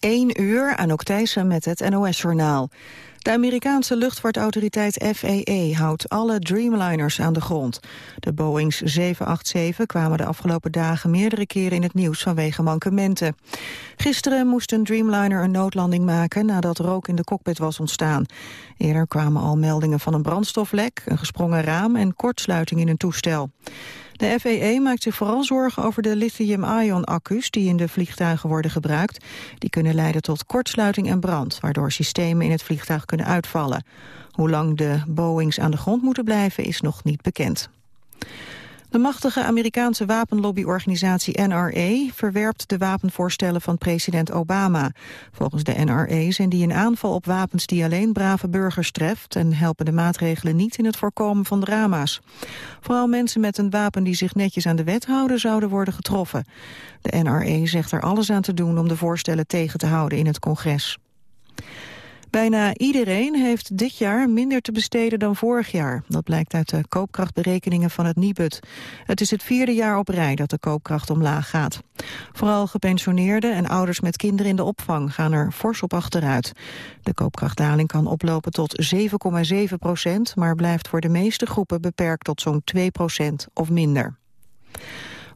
1 uur, Anouk Thijssen met het NOS-journaal. De Amerikaanse luchtvaartautoriteit FAA houdt alle Dreamliners aan de grond. De Boeings 787 kwamen de afgelopen dagen meerdere keren in het nieuws vanwege mankementen. Gisteren moest een Dreamliner een noodlanding maken nadat rook in de cockpit was ontstaan. Eerder kwamen al meldingen van een brandstoflek, een gesprongen raam en kortsluiting in een toestel. De FAA maakt zich vooral zorgen over de lithium-ion-accu's die in de vliegtuigen worden gebruikt. Die kunnen leiden tot kortsluiting en brand, waardoor systemen in het vliegtuig kunnen uitvallen. Hoe lang de Boeings aan de grond moeten blijven is nog niet bekend. De machtige Amerikaanse wapenlobbyorganisatie NRA verwerpt de wapenvoorstellen van president Obama. Volgens de NRA zijn die een aanval op wapens die alleen brave burgers treft en helpen de maatregelen niet in het voorkomen van drama's. Vooral mensen met een wapen die zich netjes aan de wet houden zouden worden getroffen. De NRA zegt er alles aan te doen om de voorstellen tegen te houden in het congres. Bijna iedereen heeft dit jaar minder te besteden dan vorig jaar. Dat blijkt uit de koopkrachtberekeningen van het Nibud. Het is het vierde jaar op rij dat de koopkracht omlaag gaat. Vooral gepensioneerden en ouders met kinderen in de opvang gaan er fors op achteruit. De koopkrachtdaling kan oplopen tot 7,7 procent... maar blijft voor de meeste groepen beperkt tot zo'n 2 procent of minder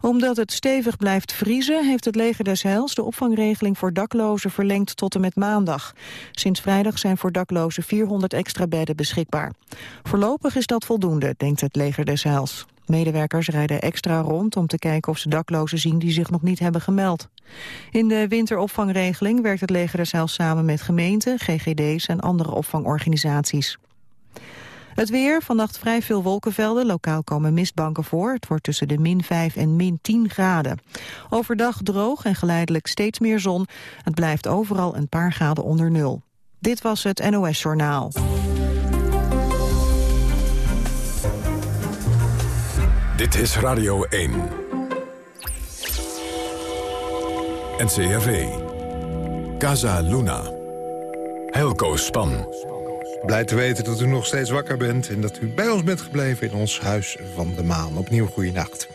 omdat het stevig blijft vriezen, heeft het leger des Heils de opvangregeling voor daklozen verlengd tot en met maandag. Sinds vrijdag zijn voor daklozen 400 extra bedden beschikbaar. Voorlopig is dat voldoende, denkt het leger des Heils. Medewerkers rijden extra rond om te kijken of ze daklozen zien die zich nog niet hebben gemeld. In de winteropvangregeling werkt het leger des Heils samen met gemeenten, GGD's en andere opvangorganisaties. Het weer, vannacht vrij veel wolkenvelden. Lokaal komen mistbanken voor. Het wordt tussen de min 5 en min 10 graden. Overdag droog en geleidelijk steeds meer zon. Het blijft overal een paar graden onder nul. Dit was het NOS Journaal. Dit is Radio 1. NCRV. Casa Luna. Helco Span. Blij te weten dat u nog steeds wakker bent... en dat u bij ons bent gebleven in ons Huis van de Maan. Opnieuw goeienacht.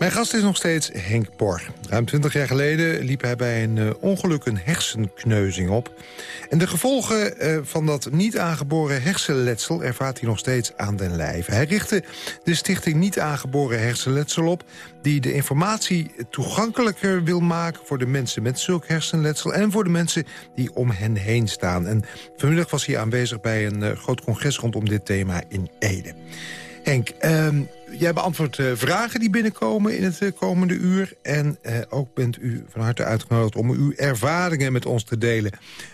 Mijn gast is nog steeds Henk Borg. Ruim 20 jaar geleden liep hij bij een uh, ongeluk een hersenkneuzing op. En de gevolgen uh, van dat niet aangeboren hersenletsel ervaart hij nog steeds aan den lijve. Hij richtte de stichting Niet Aangeboren Hersenletsel op... die de informatie toegankelijker wil maken voor de mensen met zulk hersenletsel... en voor de mensen die om hen heen staan. En vanmiddag was hij aanwezig bij een uh, groot congres rondom dit thema in Ede. Henk, um, jij beantwoordt uh, vragen die binnenkomen in het uh, komende uur. En uh, ook bent u van harte uitgenodigd om uw ervaringen met ons te delen.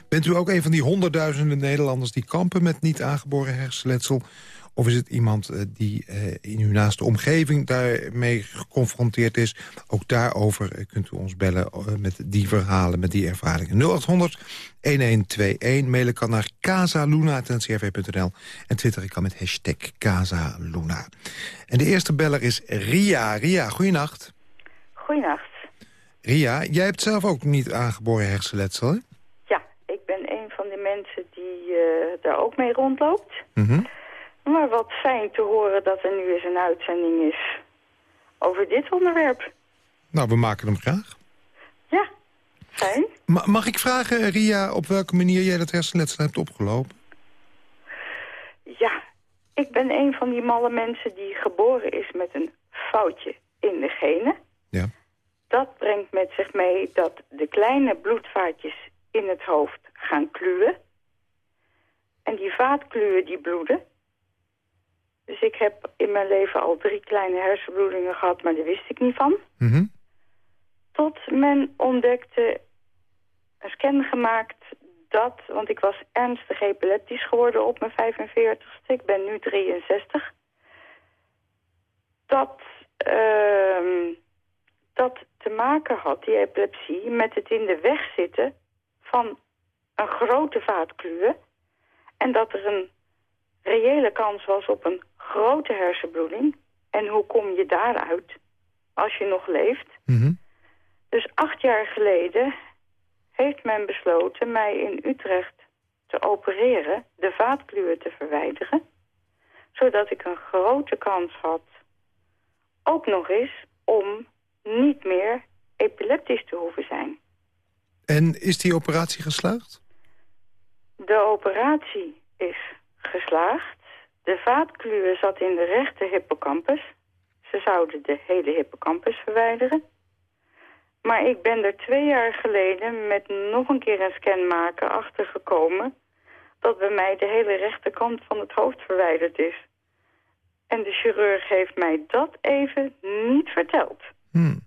Bent u ook een van die honderdduizenden Nederlanders... die kampen met niet aangeboren hersenletsel? Of is het iemand uh, die uh, in uw naaste omgeving daarmee geconfronteerd is? Ook daarover uh, kunt u ons bellen met die verhalen, met die ervaringen. 0800 1121. Mailen kan naar casaluna.ncrv.nl. En twitteren kan met hashtag Casaluna. En de eerste beller is Ria. Ria, goeienacht. Goeienacht. Ria, jij hebt zelf ook niet aangeboren hersenletsel, hè? Ja, ik ben een van de mensen die daar ook mee rondloopt. Mm maar wat fijn te horen dat er nu eens een uitzending is over dit onderwerp. Nou, we maken hem graag. Ja, fijn. Ma mag ik vragen, Ria, op welke manier jij dat hersenletsel hebt opgelopen? Ja, ik ben een van die malle mensen die geboren is met een foutje in de genen. Ja. Dat brengt met zich mee dat de kleine bloedvaatjes in het hoofd gaan kluwen. En die vaatkluwen die bloeden, dus ik heb in mijn leven al drie kleine hersenbloedingen gehad, maar daar wist ik niet van. Mm Tot men ontdekte, een scan gemaakt, dat, want ik was ernstig epileptisch geworden op mijn 45ste, ik ben nu 63, dat, uh, dat te maken had, die epilepsie, met het in de weg zitten van een grote vaatkluwe. En dat er een reële kans was op een grote hersenbloeding. En hoe kom je daaruit als je nog leeft? Mm Dus acht jaar geleden heeft men besloten mij in Utrecht te opereren, de vaatkluwen te verwijderen, zodat ik een grote kans had, ook nog eens, om niet meer epileptisch te hoeven zijn. En is die operatie geslaagd? De operatie is geslaagd. De vaatkluwe zat in de rechte hippocampus. Ze zouden de hele hippocampus verwijderen. Maar ik ben er twee jaar geleden met nog een keer een scan maken achtergekomen... dat bij mij de hele rechterkant van het hoofd verwijderd is. En de chirurg heeft mij dat even niet verteld. Hmm.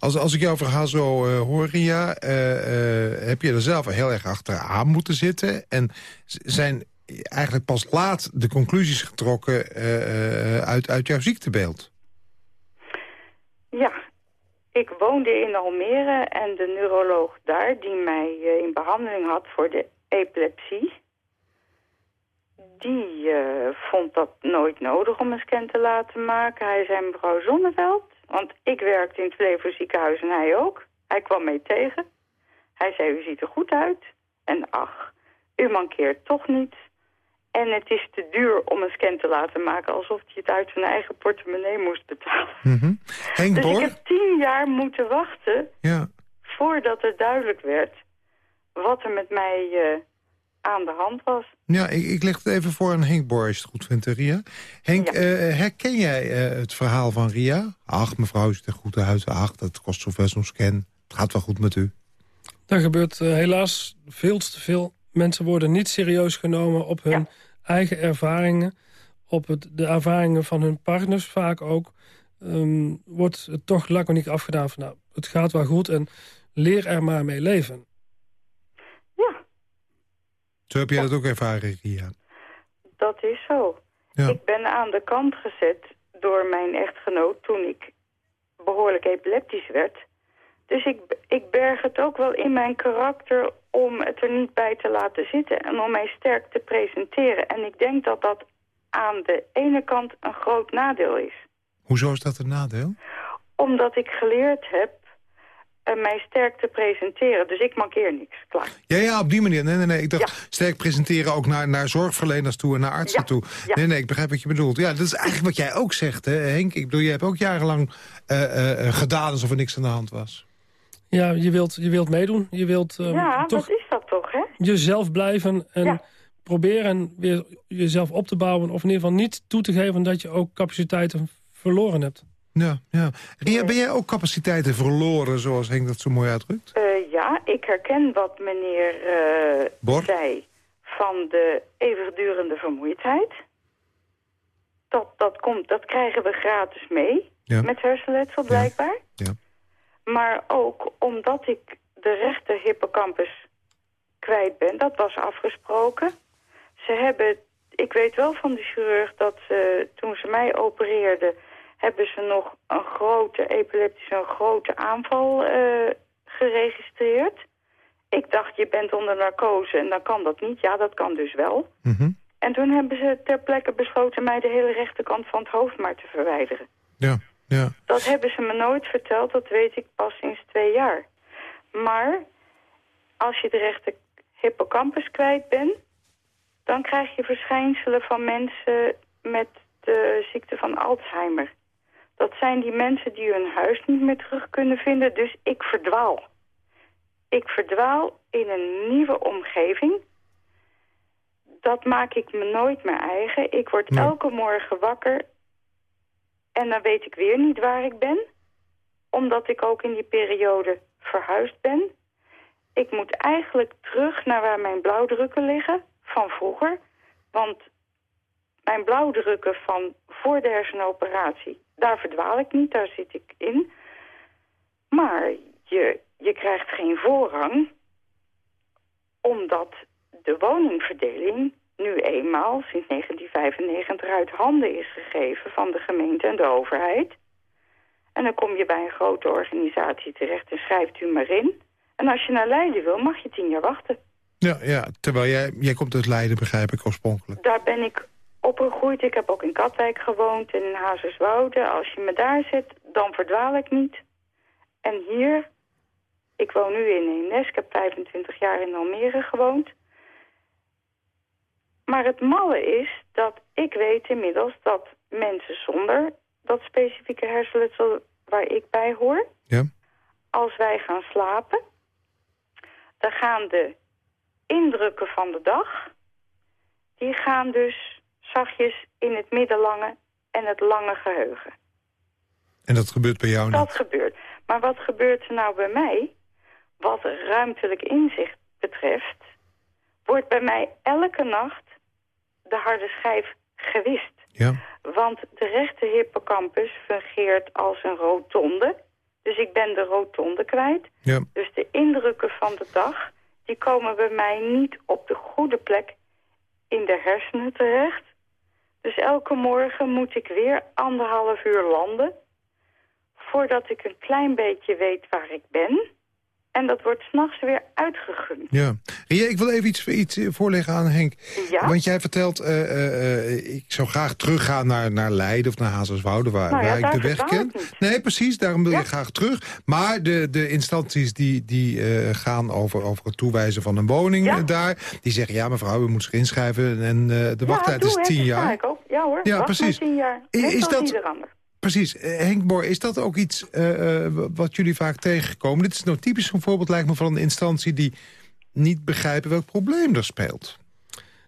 Als, als ik jouw verhaal zo uh, hoor, Ria, uh, uh, heb je er zelf heel erg achteraan moeten zitten... en zijn eigenlijk pas laat de conclusies getrokken uit, uit jouw ziektebeeld. Ja, ik woonde in Almere en de neuroloog daar... die mij in behandeling had voor de epilepsie... die vond dat nooit nodig om een scan te laten maken. Hij zei, mevrouw Zonneveld, want ik werkte in het Flevo ziekenhuis en hij ook. Hij kwam mee tegen. Hij zei, u ziet er goed uit. En ach, u mankeert toch niet. En het is te duur om een scan te laten maken... alsof hij het uit zijn eigen portemonnee moest betalen. Mm -hmm. Henk dus ik heb tien jaar moeten wachten... Ja. voordat het duidelijk werd wat er met mij uh, aan de hand was. Ja, ik, ik leg het even voor aan Henk Boor, als je het goed vindt, Ria. Henk, ja. uh, herken jij uh, het verhaal van Ria? Ach, mevrouw, ziet er goed uit. Ach, dat kost zoveel zo'n scan. Het gaat wel goed met u. Daar gebeurt uh, helaas veel te veel. Mensen worden niet serieus genomen op hun ja. eigen ervaringen. Op het, de ervaringen van hun partners vaak ook. Um, wordt het toch laconiek afgedaan van... nou, het gaat wel goed en leer er maar mee leven. Zo heb jij dat ook ervaren, Ria? Dat is zo. Ja. Ik ben aan de kant gezet door mijn echtgenoot toen ik behoorlijk epileptisch werd. Dus ik, ik berg het ook wel in mijn karakter om het er niet bij te laten zitten... en om mij sterk te presenteren. En ik denk dat dat aan de ene kant een groot nadeel is. Hoezo is dat een nadeel? Omdat ik geleerd heb en mij sterk te presenteren. Dus ik mankeer niks, klaar. Ja, ja, op die manier. Nee, nee, nee. Ik dacht ja. sterk presenteren ook naar, naar zorgverleners toe en naar artsen ja. toe. Ja. Nee, nee, ik begrijp wat je bedoelt. Ja, dat is eigenlijk wat jij ook zegt, hè, Henk. Ik bedoel, je hebt ook jarenlang uh, uh, gedaan alsof er niks aan de hand was. Ja, je wilt, je wilt meedoen. Je wilt um, ja, toch wat is dat toch, hè? jezelf blijven en proberen weer jezelf op te bouwen. Of in ieder geval niet toe te geven dat je ook capaciteiten verloren hebt. Ja, ja. Ria, ben jij ook capaciteiten verloren, zoals Henk dat zo mooi uitdrukt? Uh, ja, ik herken wat meneer uh, zei van de eeuwigdurende vermoeidheid. Dat, dat, komt, dat krijgen we gratis mee ja. met hersenletsel blijkbaar. Ja. Maar ook omdat ik de rechter hippocampus kwijt ben, dat was afgesproken. Ze hebben, ik weet wel van de chirurg dat ze, toen ze mij opereerden hebben ze nog een grote epileptische, een grote aanval uh, geregistreerd. Ik dacht, je bent onder narcose en dan kan dat niet. Ja, dat kan dus wel. Mm -hmm. En toen hebben ze ter plekke besloten mij de hele rechterkant van het hoofd maar te verwijderen. Ja, ja. Dat hebben ze me nooit verteld, dat weet ik pas sinds twee jaar. Maar als je de rechter hippocampus kwijt bent... dan krijg je verschijnselen van mensen met de ziekte van Alzheimer. Dat zijn die mensen die hun huis niet meer terug kunnen vinden. Dus ik verdwaal. Ik verdwaal in een nieuwe omgeving. Dat maak ik me nooit meer eigen. Ik word Nee. elke morgen wakker. En dan weet ik weer niet waar ik ben. Omdat ik ook in die periode verhuisd ben. Ik moet eigenlijk terug naar waar mijn blauwdrukken liggen. Van vroeger. Want mijn blauwdrukken van voor de hersenoperatie daar verdwaal ik niet, daar zit ik in. Maar je, je krijgt geen voorrang, omdat de woningverdeling nu eenmaal sinds 1995 uit handen is gegeven van de gemeente en de overheid. En dan kom je bij een grote organisatie terecht en schrijft u maar in. En als je naar Leiden wil, mag je tien jaar wachten. Ja, ja, terwijl jij, jij komt uit Leiden, begrijp ik oorspronkelijk. Daar ben ik opgegroeid. Ik heb ook in Katwijk gewoond en in Hazerswoude. Als je me daar zet, dan verdwaal ik niet. En hier, ik woon nu in Eemnes. Ik heb 25 jaar in Almere gewoond. Maar het malle is dat ik weet inmiddels dat mensen zonder dat specifieke hersenletsel waar ik bij hoor... Ja. als wij gaan slapen, dan gaan de indrukken van de dag... die gaan dus zachtjes in het middellange en het lange geheugen. En dat gebeurt bij jou niet? Dat gebeurt. Maar wat gebeurt er nou bij mij? Wat ruimtelijk inzicht betreft... wordt bij mij elke nacht de harde schijf gewist. Ja. Want de rechte hippocampus fungeert als een rotonde. Dus ik ben de rotonde kwijt. Ja. Dus de indrukken van de dag... die komen bij mij niet op de goede plek in de hersenen terecht. Dus elke morgen moet ik weer anderhalf uur landen... voordat ik een klein beetje weet waar ik ben... En dat wordt s'nachts weer uitgegund. Ja. Ria, ik wil even iets, iets voorleggen aan Henk. Ja? Want jij vertelt, uh, uh, ik zou graag teruggaan naar, naar Leiden of naar Hazerswoude... waar, nou ja, waar ik de weg ken. Nee, precies, daarom wil ja? je graag terug. Maar de, de instanties die, die uh, gaan over, over het toewijzen van een woning ja? daar... die zeggen, ja mevrouw, u moet zich inschrijven en de wachttijd doe, is tien jaar. Ik ook. Ja hoor, ja, wacht precies. tien jaar. Is dat... Precies. Uh, Henk Boor, is dat ook iets uh, uh, wat jullie vaak tegenkomen? Dit is nou typisch een voorbeeld, lijkt me, van een instantie... die niet begrijpen welk probleem er speelt.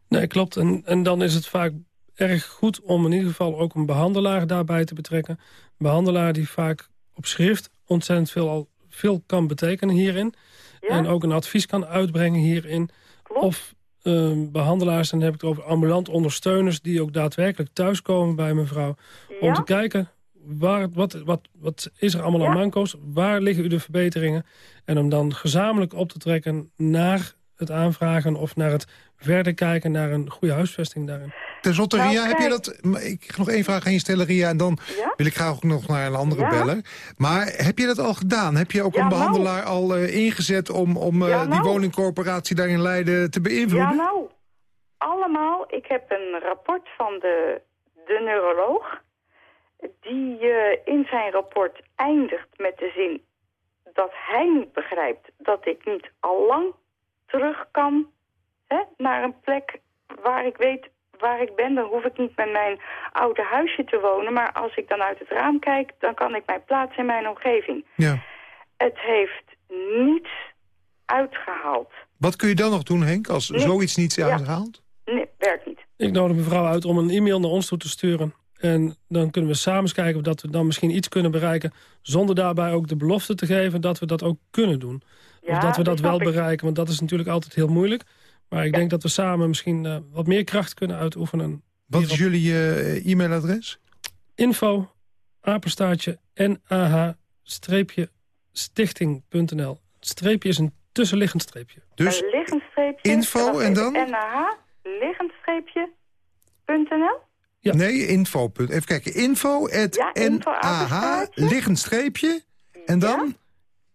Nee, klopt. En, en dan is het vaak erg goed om in ieder geval ook een behandelaar daarbij te betrekken. Een behandelaar die vaak op schrift ontzettend veel, al, veel kan betekenen hierin. Ja? En ook een advies kan uitbrengen hierin. Klopt. Of uh, behandelaars, en dan heb ik het over ambulant ondersteuners... die ook daadwerkelijk thuiskomen bij mevrouw. Ja? Om te kijken, waar, wat, wat, wat is er allemaal ja? aan manco's? Waar liggen u de verbeteringen? En om dan gezamenlijk op te trekken naar het aanvragen... of naar het verder kijken naar een goede huisvesting daarin. Ten slotte, nou, Ria, heb je dat... Ik ga nog één vraag aan je stellen, Ria... en dan ja? wil ik graag ook nog naar een andere ja? beller. Maar heb je dat al gedaan? Heb je ook ja, een behandelaar nou. al uh, ingezet... om, om uh, nou. die woningcorporatie daar in Leiden te beïnvloeden? Ja, nou, allemaal. Ik heb een rapport van de, de neuroloog... die uh, in zijn rapport eindigt met de zin... dat hij niet begrijpt dat ik niet al lang terug kan... Hè, naar een plek waar ik weet waar ik ben. Dan hoef ik niet met mijn oude huisje te wonen. Maar als ik dan uit het raam kijk, dan kan ik mij plaatsen in mijn omgeving. Ja. Het heeft niets uitgehaald. Wat kun je dan nog doen, Henk, als nee. zoiets niets ja. uithaalt? Nee, werkt niet. Ik nodig mevrouw uit om een e-mail naar ons toe te sturen. En dan kunnen we samen eens kijken of dat we dan misschien iets kunnen bereiken... zonder daarbij ook de belofte te geven dat we dat ook kunnen doen. Ja, of dat we dat, dat wel ik. bereiken, want dat is natuurlijk altijd heel moeilijk. Maar ik ja. denk dat we samen misschien uh, wat meer kracht kunnen uitoefenen. Wat is jullie uh, e-mailadres? Info, apenstaartje, nah-stichting.nl. Streepje is een tussenliggend streepje. Dus een liggend streepje. info en dan? NAH, liggend streepje, .nl? Ja. Nee, info. Even kijken. Info, at ja, info NAH, liggend streepje. En dan? Ja?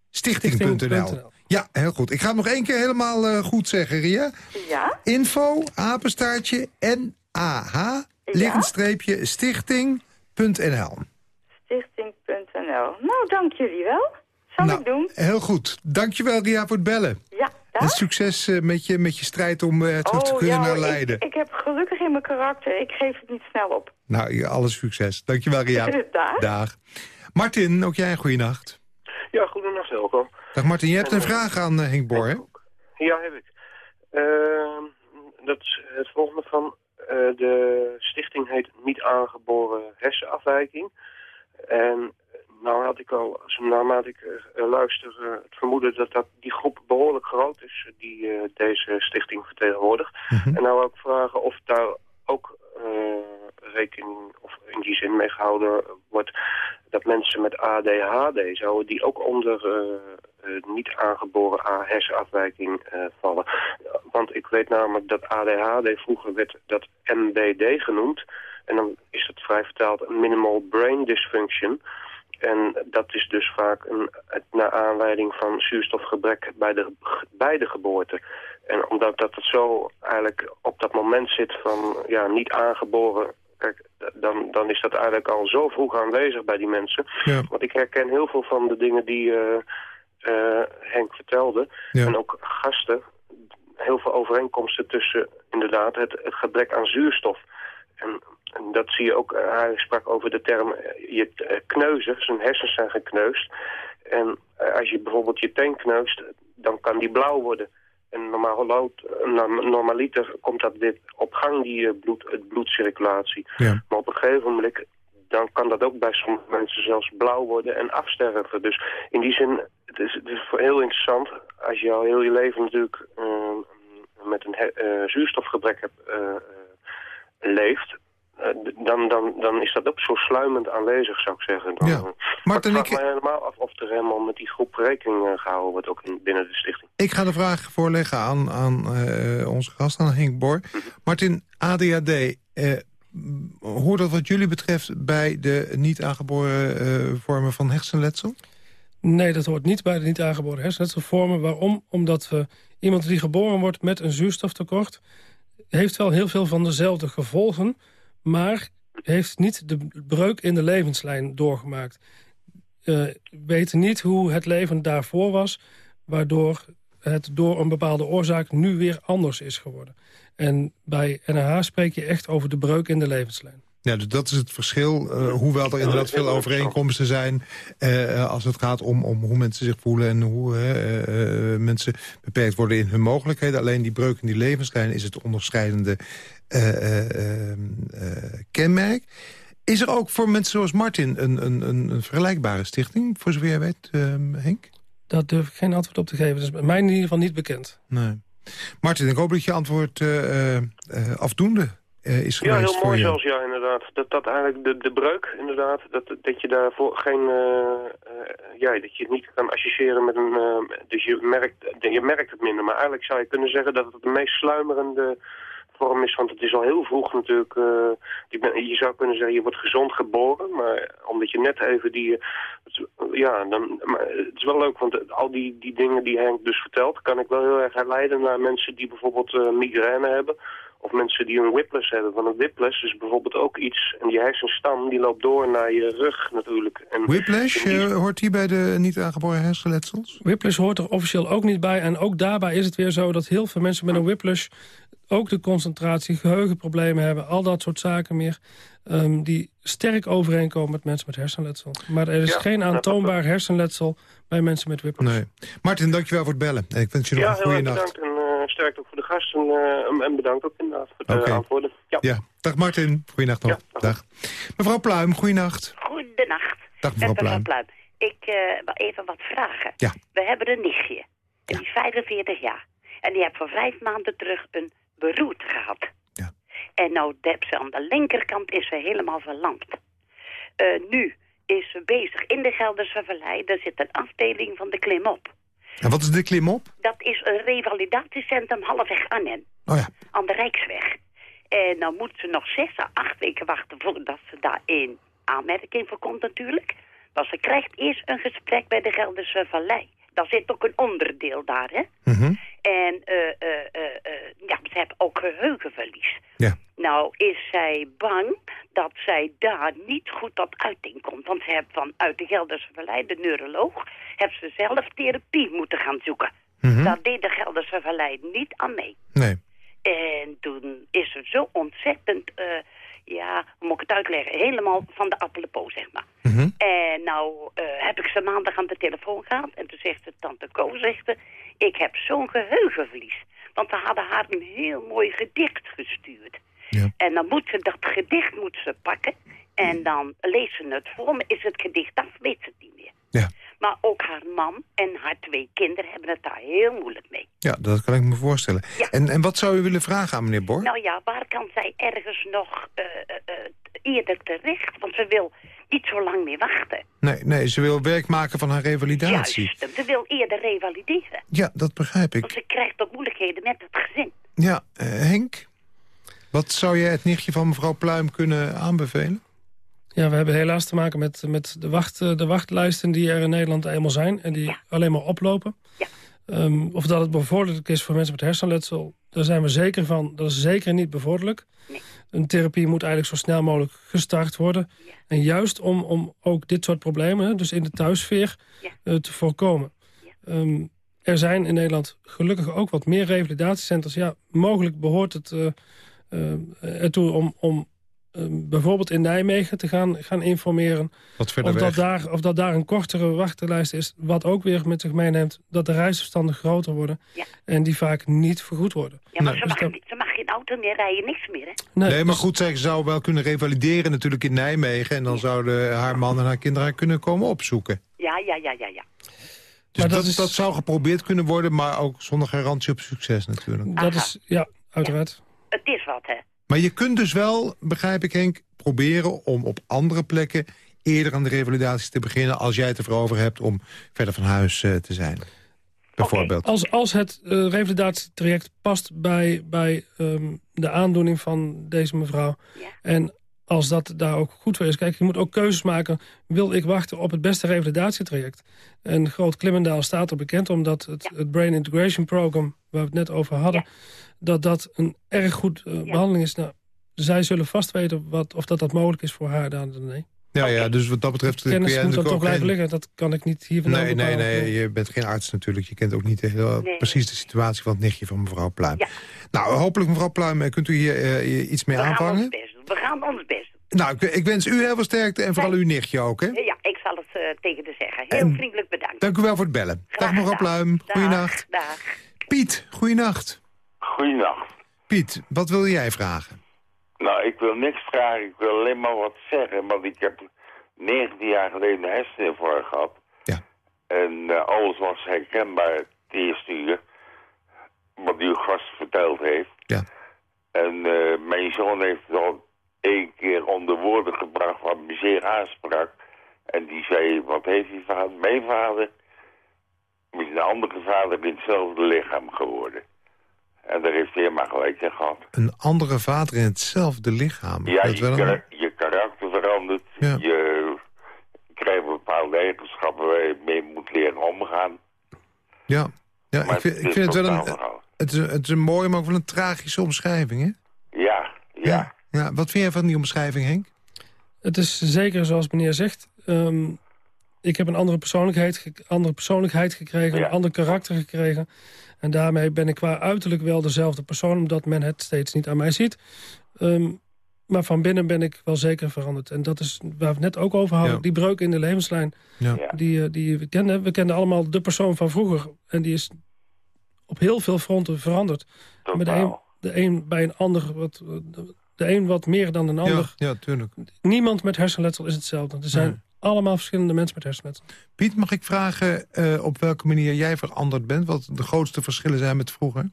Stichting.nl. Stichting ja, heel goed. Ik ga het nog één keer helemaal uh, goed zeggen, Ria. Ja. Info, apenstaartje, NAH, liggend streepje, stichting.nl. Stichting.nl. Nou, dank jullie wel. Zal nou, ik doen. Heel goed. Dankjewel, Ria, voor het bellen. Ja, En succes uh, met, je, met je strijd om uh, terug oh, te kunnen ja, naar Leiden. Ik, ik, heb gelukkig in mijn karakter. Ik geef het niet snel op. Nou, alles succes. Dankjewel, Ria. Dag. Dag. Martin, ook jij een goede nacht. Ja, goedenacht, Elko. Dag Martin, je hebt een vraag aan uh, Henk Boor, hè? Ja, heb ik. Uh, dat is het volgende van... Uh, de stichting heet Niet Aangeboren Hersenafwijking. En nou had ik al, naarmate ik uh, luister, uh, het vermoeden dat, dat die groep behoorlijk groot is... die uh, deze stichting vertegenwoordigt. Mhm. Mm -hmm. En nou ik vragen of daar ook rekening of in die zin mee gehouden wordt... dat mensen met ADHD, zouden die ook onder niet aangeboren hersenafwijking vallen. Want ik weet namelijk dat ADHD vroeger werd dat MBD genoemd... En dan is het vrij vertaald een minimal brain dysfunction. En dat is dus vaak een, naar aanleiding van zuurstofgebrek bij de, bij de geboorte. En omdat dat het zo eigenlijk op dat moment zit van ja, niet aangeboren... Kijk, dan, dan is dat eigenlijk al zo vroeg aanwezig bij die mensen. Ja. Want ik herken heel veel van de dingen die uh, uh, Henk vertelde. Ja. En ook gasten. Heel veel overeenkomsten tussen inderdaad het, het gebrek aan zuurstof. En en dat zie je ook, uh, hij sprak over de term uh, je uh, kneuzen, zijn hersens zijn gekneusd. En als je bijvoorbeeld je teen kneust, dan kan die blauw worden. En normaal, normaliter komt dat weer op gang, die bloed, het bloedcirculatie. Ja. Maar op een gegeven moment dan kan dat ook bij sommige mensen zelfs blauw worden en afsterven. Dus in die zin, het is, het is heel interessant als je al heel je leven natuurlijk met een zuurstofgebrek hebt leeft eh, dan, dan, dan is dat ook zo sluimend aanwezig, zou ik zeggen. Dan, ja. Eh, maar ik vraag me helemaal af of er helemaal met die groep rekening uh, gehouden wordt, ook in, binnen de stichting. Ik ga de vraag voorleggen aan, aan uh, onze gast, aan Henk Boor. Mm -hmm. Martin, ADHD, uh, hoort dat wat jullie betreft bij de niet aangeboren vormen van hersenletsel? Nee, dat hoort niet bij de niet aangeboren hersenletselvormen. Waarom? Omdat we, iemand die geboren wordt met een zuurstoftekort... heeft wel heel veel van dezelfde gevolgen maar heeft niet de breuk in de levenslijn doorgemaakt. Uh, weten niet hoe het leven daarvoor was... waardoor het door een bepaalde oorzaak nu weer anders is geworden. En bij NH spreek je echt over de breuk in de levenslijn. Ja, dus dat is het verschil. Uh, hoewel er inderdaad veel overeenkomsten zijn... Uh, als het gaat om, om hoe mensen zich voelen... en hoe mensen beperkt worden in hun mogelijkheden. Alleen die breuk in die levenslijn is het onderscheidende kenmerk. Is er ook voor mensen zoals Martin een, een, een vergelijkbare stichting... voor zover jij weet, Henk? Dat durf ik geen antwoord op te geven. Dat is bij mij in ieder geval niet bekend. Nee. Martin, ik hoop dat je antwoord afdoende uh, is ja, heel mooi zelfs, ja, inderdaad. Dat, dat eigenlijk de, de breuk, inderdaad, dat, dat je daarvoor geen, uh, uh, ja, dat je het niet kan associëren met een, dus je merkt, je merkt het minder. Maar eigenlijk zou je kunnen zeggen dat het de meest sluimerende vorm is, want het is al heel vroeg natuurlijk, die, je zou kunnen zeggen je wordt gezond geboren, maar omdat je net even die, ja, dan, maar het is wel leuk, want al die, die dingen die Henk dus vertelt, kan ik wel heel erg herleiden naar mensen die bijvoorbeeld migraine hebben, of mensen die een whiplash hebben. Want een whiplash is bijvoorbeeld ook iets... en die hersenstam die loopt door naar je rug natuurlijk. En whiplash, die... hoort die bij de niet aangeboren hersenletsels? Whiplash hoort er officieel ook niet bij. En ook daarbij is het weer zo dat heel veel mensen met een whiplash... ook de concentratie, geheugenproblemen hebben... al dat soort zaken meer... Um, die sterk overeenkomen met mensen met hersenletsel. Maar er is ja, geen aantoonbaar hersenletsel bij mensen met whiplash. Nee. Martin, dankjewel voor het bellen. Ik wens je nog ja, een goede nacht. Bedankt en, sterkt ook voor de gast en, uh, en bedankt ook inderdaad voor de okay. antwoorden. Ja. ja. Dag Martin, goeienacht nog. Ja, dag. Mevrouw Pluim, goeienacht. Goedenacht. Dag mevrouw Pluim. Pluim. Ik uh, wil even wat vragen. Ja. We hebben een nichtje. En Ja. die is 45 jaar. En die heeft voor vijf maanden terug een beroerte gehad. Ja. En nou heb ze aan de linkerkant is ze helemaal verlamd. Uh, nu is ze bezig in de Gelderse Vallei. Daar zit een afdeling van de Klimop. En wat is de klimop? Dat is een revalidatiecentrum halfweg Arnhem. Oh ja. Aan de Rijksweg. En dan moet ze nog zes à acht weken wachten voordat ze daar in aanmerking voor komt natuurlijk. Maar ze krijgt eerst een gesprek bij de Gelderse Vallei. Daar zit ook een onderdeel daar, hè? Mhm. En uh, uh, uh, ja, ze hebben ook geheugenverlies. Ja. Nou is zij bang dat zij daar niet goed tot uiting komt. Want ze heeft vanuit de Gelderse Vallei, de neuroloog, heeft ze zelf therapie moeten gaan zoeken. Mhm. Daar deed de Gelderse Vallei niet aan mee. Nee. En toen is ze zo ontzettend, uh, ja, hoe moet ik het uitleggen, helemaal van de appelepo, zeg maar. Mhm. En nou uh, heb ik ze maandag aan de telefoon gehad en toen zegt ze, tante Ko, zegt ze, ik heb zo'n geheugenverlies. Want we hadden haar een heel mooi gedicht gestuurd. Ja. En dan moet ze dat gedicht moet ze pakken en dan leest ze het voor me, is het gedicht af, weet ze het niet meer. Ja. Maar ook haar man en haar twee kinderen hebben het daar heel moeilijk mee. Ja, dat kan ik me voorstellen. Ja. En, en wat zou u willen vragen aan meneer Bor? Nou ja, waar kan zij ergens nog uh, uh, eerder terecht? Want ze wil niet zo lang meer wachten. Nee, nee, ze wil werk maken van haar revalidatie. Juist, ze wil eerder revalideren. Ja, dat begrijp ik. Want ze krijgt ook moeilijkheden met het gezin. Ja, uh, Henk? Wat zou jij het nichtje van mevrouw Pluim kunnen aanbevelen? Ja, we hebben helaas te maken met, met de, wacht, de wachtlijsten die er in Nederland eenmaal zijn. En die Ja. alleen maar oplopen. Ja. Um, of dat het bevorderlijk is voor mensen met hersenletsel, daar zijn we zeker van. Dat is zeker niet bevorderlijk. Nee. Een therapie moet eigenlijk zo snel mogelijk gestart worden. Ja. En juist om, om ook dit soort problemen, dus in de thuissfeer, Ja. uh, te voorkomen. Ja. Um, er zijn in Nederland gelukkig ook wat meer revalidatiecenters. Ja, mogelijk behoort het uh, uh, ertoe om, om eh, bijvoorbeeld in Nijmegen te gaan, gaan informeren. Wat verder Of dat, weg. daar, of dat daar een kortere wachtenlijst is. Wat ook weer met zich meeneemt dat de reisafstanden groter worden. Ja. En die vaak niet vergoed worden. Ja, maar Nee, ze, dus mag, dat- ze mag geen auto meer rijden, niks meer, hè? Nee, maar dus- goed, zij zou wel kunnen revalideren natuurlijk in Nijmegen. En dan zouden haar man en haar kinderen haar kunnen komen opzoeken. Ja, ja, ja, ja, ja. Dus Maar dat, dat zou geprobeerd kunnen worden, maar ook zonder garantie op succes natuurlijk. Dat Aha. is, ja, uiteraard. Het is wat, hè? Maar je kunt dus wel, begrijp ik Henk, proberen om op andere plekken eerder aan de revalidatie te beginnen... als jij het ervoor over hebt om verder van huis eh, te zijn. Bijvoorbeeld. Als, als het eh, revalidatietraject past bij, bij ehm, de aandoening van deze mevrouw... Ja. en als dat daar ook goed voor is... Kijk, je moet ook keuzes maken. Wil ik wachten op het beste revalidatietraject? En Groot Klimmendaal staat er bekend... omdat het, het Brain Integration Program, waar we het net over hadden... dat dat een erg goed eh, behandeling is. Nou, zij zullen vast weten wat, of dat, dat mogelijk is voor haar. Dan, nee. Ja, ja, dus wat dat betreft... kun Kennis jij moet dan toch blijven geen- liggen. Dat kan ik niet hier vandaan Nee, nee, bepalen. nee, je bent geen arts natuurlijk. Je kent ook niet de hele, Nee. precies de situatie van het nichtje van mevrouw Pluim. Ja. Nou, hopelijk mevrouw Pluim, eh, kunt u hier eh, iets mee We aanvangen? We gaan ons best doen. Nou, ik, ik wens u heel veel sterkte en vooral uw nichtje ook, hè? Ja, ik zal het eh, tegen de zeggen. Heel En- vriendelijk bedankt. Dank u wel voor het bellen. Graag Dag mevrouw gedaan. Pluim, goeienacht. Dag. Piet, goeienacht. Goeienacht. Piet, wat wil jij vragen? Nou, ik wil niks vragen, ik wil alleen maar wat zeggen, want ik heb 19 jaar geleden een herseninfarct gehad. Ja. En eh, alles was herkenbaar het eerste uur, wat uw gast verteld heeft. Ja. En eh, mijn zoon heeft al één keer onder woorden gebracht wat me zeer aansprak. En die zei, wat heeft die vader? Mijn vader is een andere vader in hetzelfde lichaam geworden. En daar heeft hij helemaal gelijk in gehad. Een andere vader in hetzelfde lichaam. Ja, je, wel je karakter verandert. Ja. Je krijgt bepaalde eigenschappen waar je mee moet leren omgaan. ja. ja Maar ik vind, het ik vind het wel een, het is, een- het is een mooie, maar ook wel een tragische omschrijving, hè? Ja, ja. ja. Wat vind jij van die omschrijving, Henk? Het is zeker zoals meneer zegt. ehm, ik heb een andere persoonlijkheid, andere persoonlijkheid gekregen, Ja. een ander karakter gekregen. En daarmee ben ik qua uiterlijk wel dezelfde persoon... omdat men het steeds niet aan mij ziet. Ehm, maar van binnen ben ik wel zeker veranderd. En dat is waar we het net ook over hadden. Ja. Die breuk in de levenslijn. Ja. Ja. Die, eh, die we kenden. We kenden allemaal de persoon van vroeger. En die is op heel veel fronten veranderd. Met de een, de een bij een ander wat, de een wat meer dan een ander. Ja, ja, tuurlijk. Niemand met hersenletsel is hetzelfde. Er zijn Nee. allemaal verschillende mensen met hersenletsel. Piet, mag ik vragen eh, op welke manier jij veranderd bent? Wat de grootste verschillen zijn met vroeger?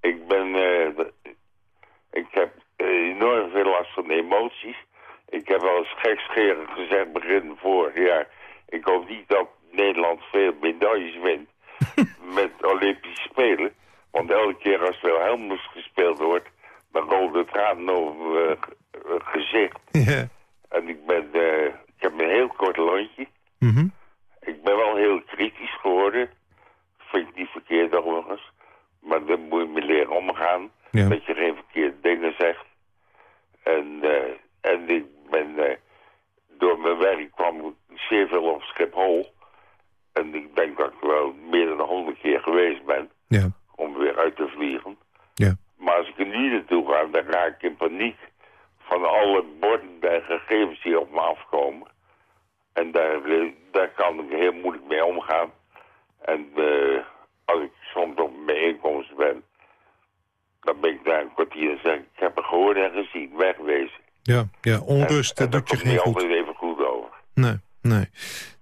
Ik ben... eh, de- ik heb eh, enorm veel last van emoties. Ik heb wel eens gekscherend gezegd begin vorig jaar... Ik hoop niet dat Nederland veel medailles wint met Olympische Spelen. Want elke keer als Wilhelmus gespeeld wordt... dan rolde het tranen over het gezicht. Ja. En ik ben... eh, ik heb een heel kort lontje. Mhm. Ik ben wel heel kritisch geworden. Vind ik niet verkeerd overigens. Maar dan moet je mee leren omgaan. Ja. Dat je geen verkeerde dingen zegt. En, en ik ben... door mijn werk kwam ik zeer veel op Schiphol. En ik denk dat ik wel meer dan honderd keer geweest ben. Ja. Om weer uit te vliegen. Ja. Maar als ik er niet naartoe ga, dan raak ik in paniek. Van alle borden en gegevens die op me afkomen. En daar, daar kan ik heel moeilijk mee omgaan. En eh, als ik soms op een bijeenkomst ben, dan ben ik daar een kwartier en zeg ik, ik heb er gehoord en gezien, wegwezen. Ja, ja. onrust, En- en dat doet je daar geen goed. niet altijd even goed over. Nee, nee.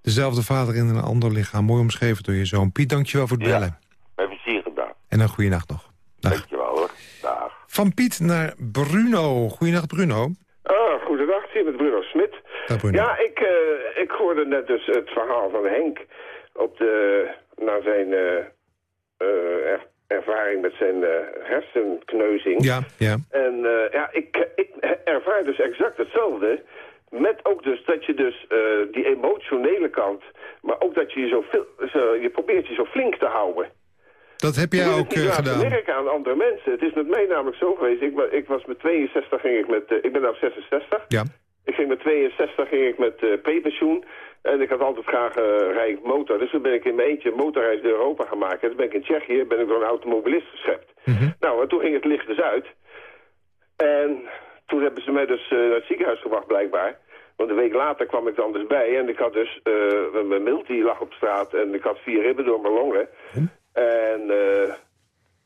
Dezelfde vader in een ander lichaam. Mooi omschreven door je zoon. Piet, dankjewel voor het Ja. bellen. Heb je gedaan. En een goede nacht nog. Dag. Dankjewel hoor. Van Piet naar Bruno. Goeienacht, Bruno. Ah, goedendag, hier met Bruno Smit. Bruno. Ja, ik, eh, ik hoorde net dus het verhaal van Henk op de, na zijn eh, eh, er- ervaring met zijn hersenkneuzing. Ja, ja. En ja, ik, ik ervaar dus exact hetzelfde. Met ook dus dat je dus die emotionele kant, maar ook dat je je zo, veel, zo, je probeert je zo flink te houden. Dat heb jij ook eh, gedaan. merken aan andere mensen. Het is met mij namelijk zo geweest. Ik, ik was met 62, ging ik met, eh, ik ben nou 66. Ja. Ik ging met 62 ging ik met eh P-pensioen. En ik had altijd graag rijk motor. Dus toen ben ik in mijn eentje een motorreis door Europa gaan maken. En toen ben ik in Tsjechië ben ik door een automobilist geschept. Mhm. Nou, en toen ging het licht dus uit. En toen hebben ze mij dus naar het ziekenhuis gebracht blijkbaar. Want een week later kwam ik dan dus bij en ik had dus, mijn mild die lag op straat en ik had vier ribben door mijn longen. Hm? En,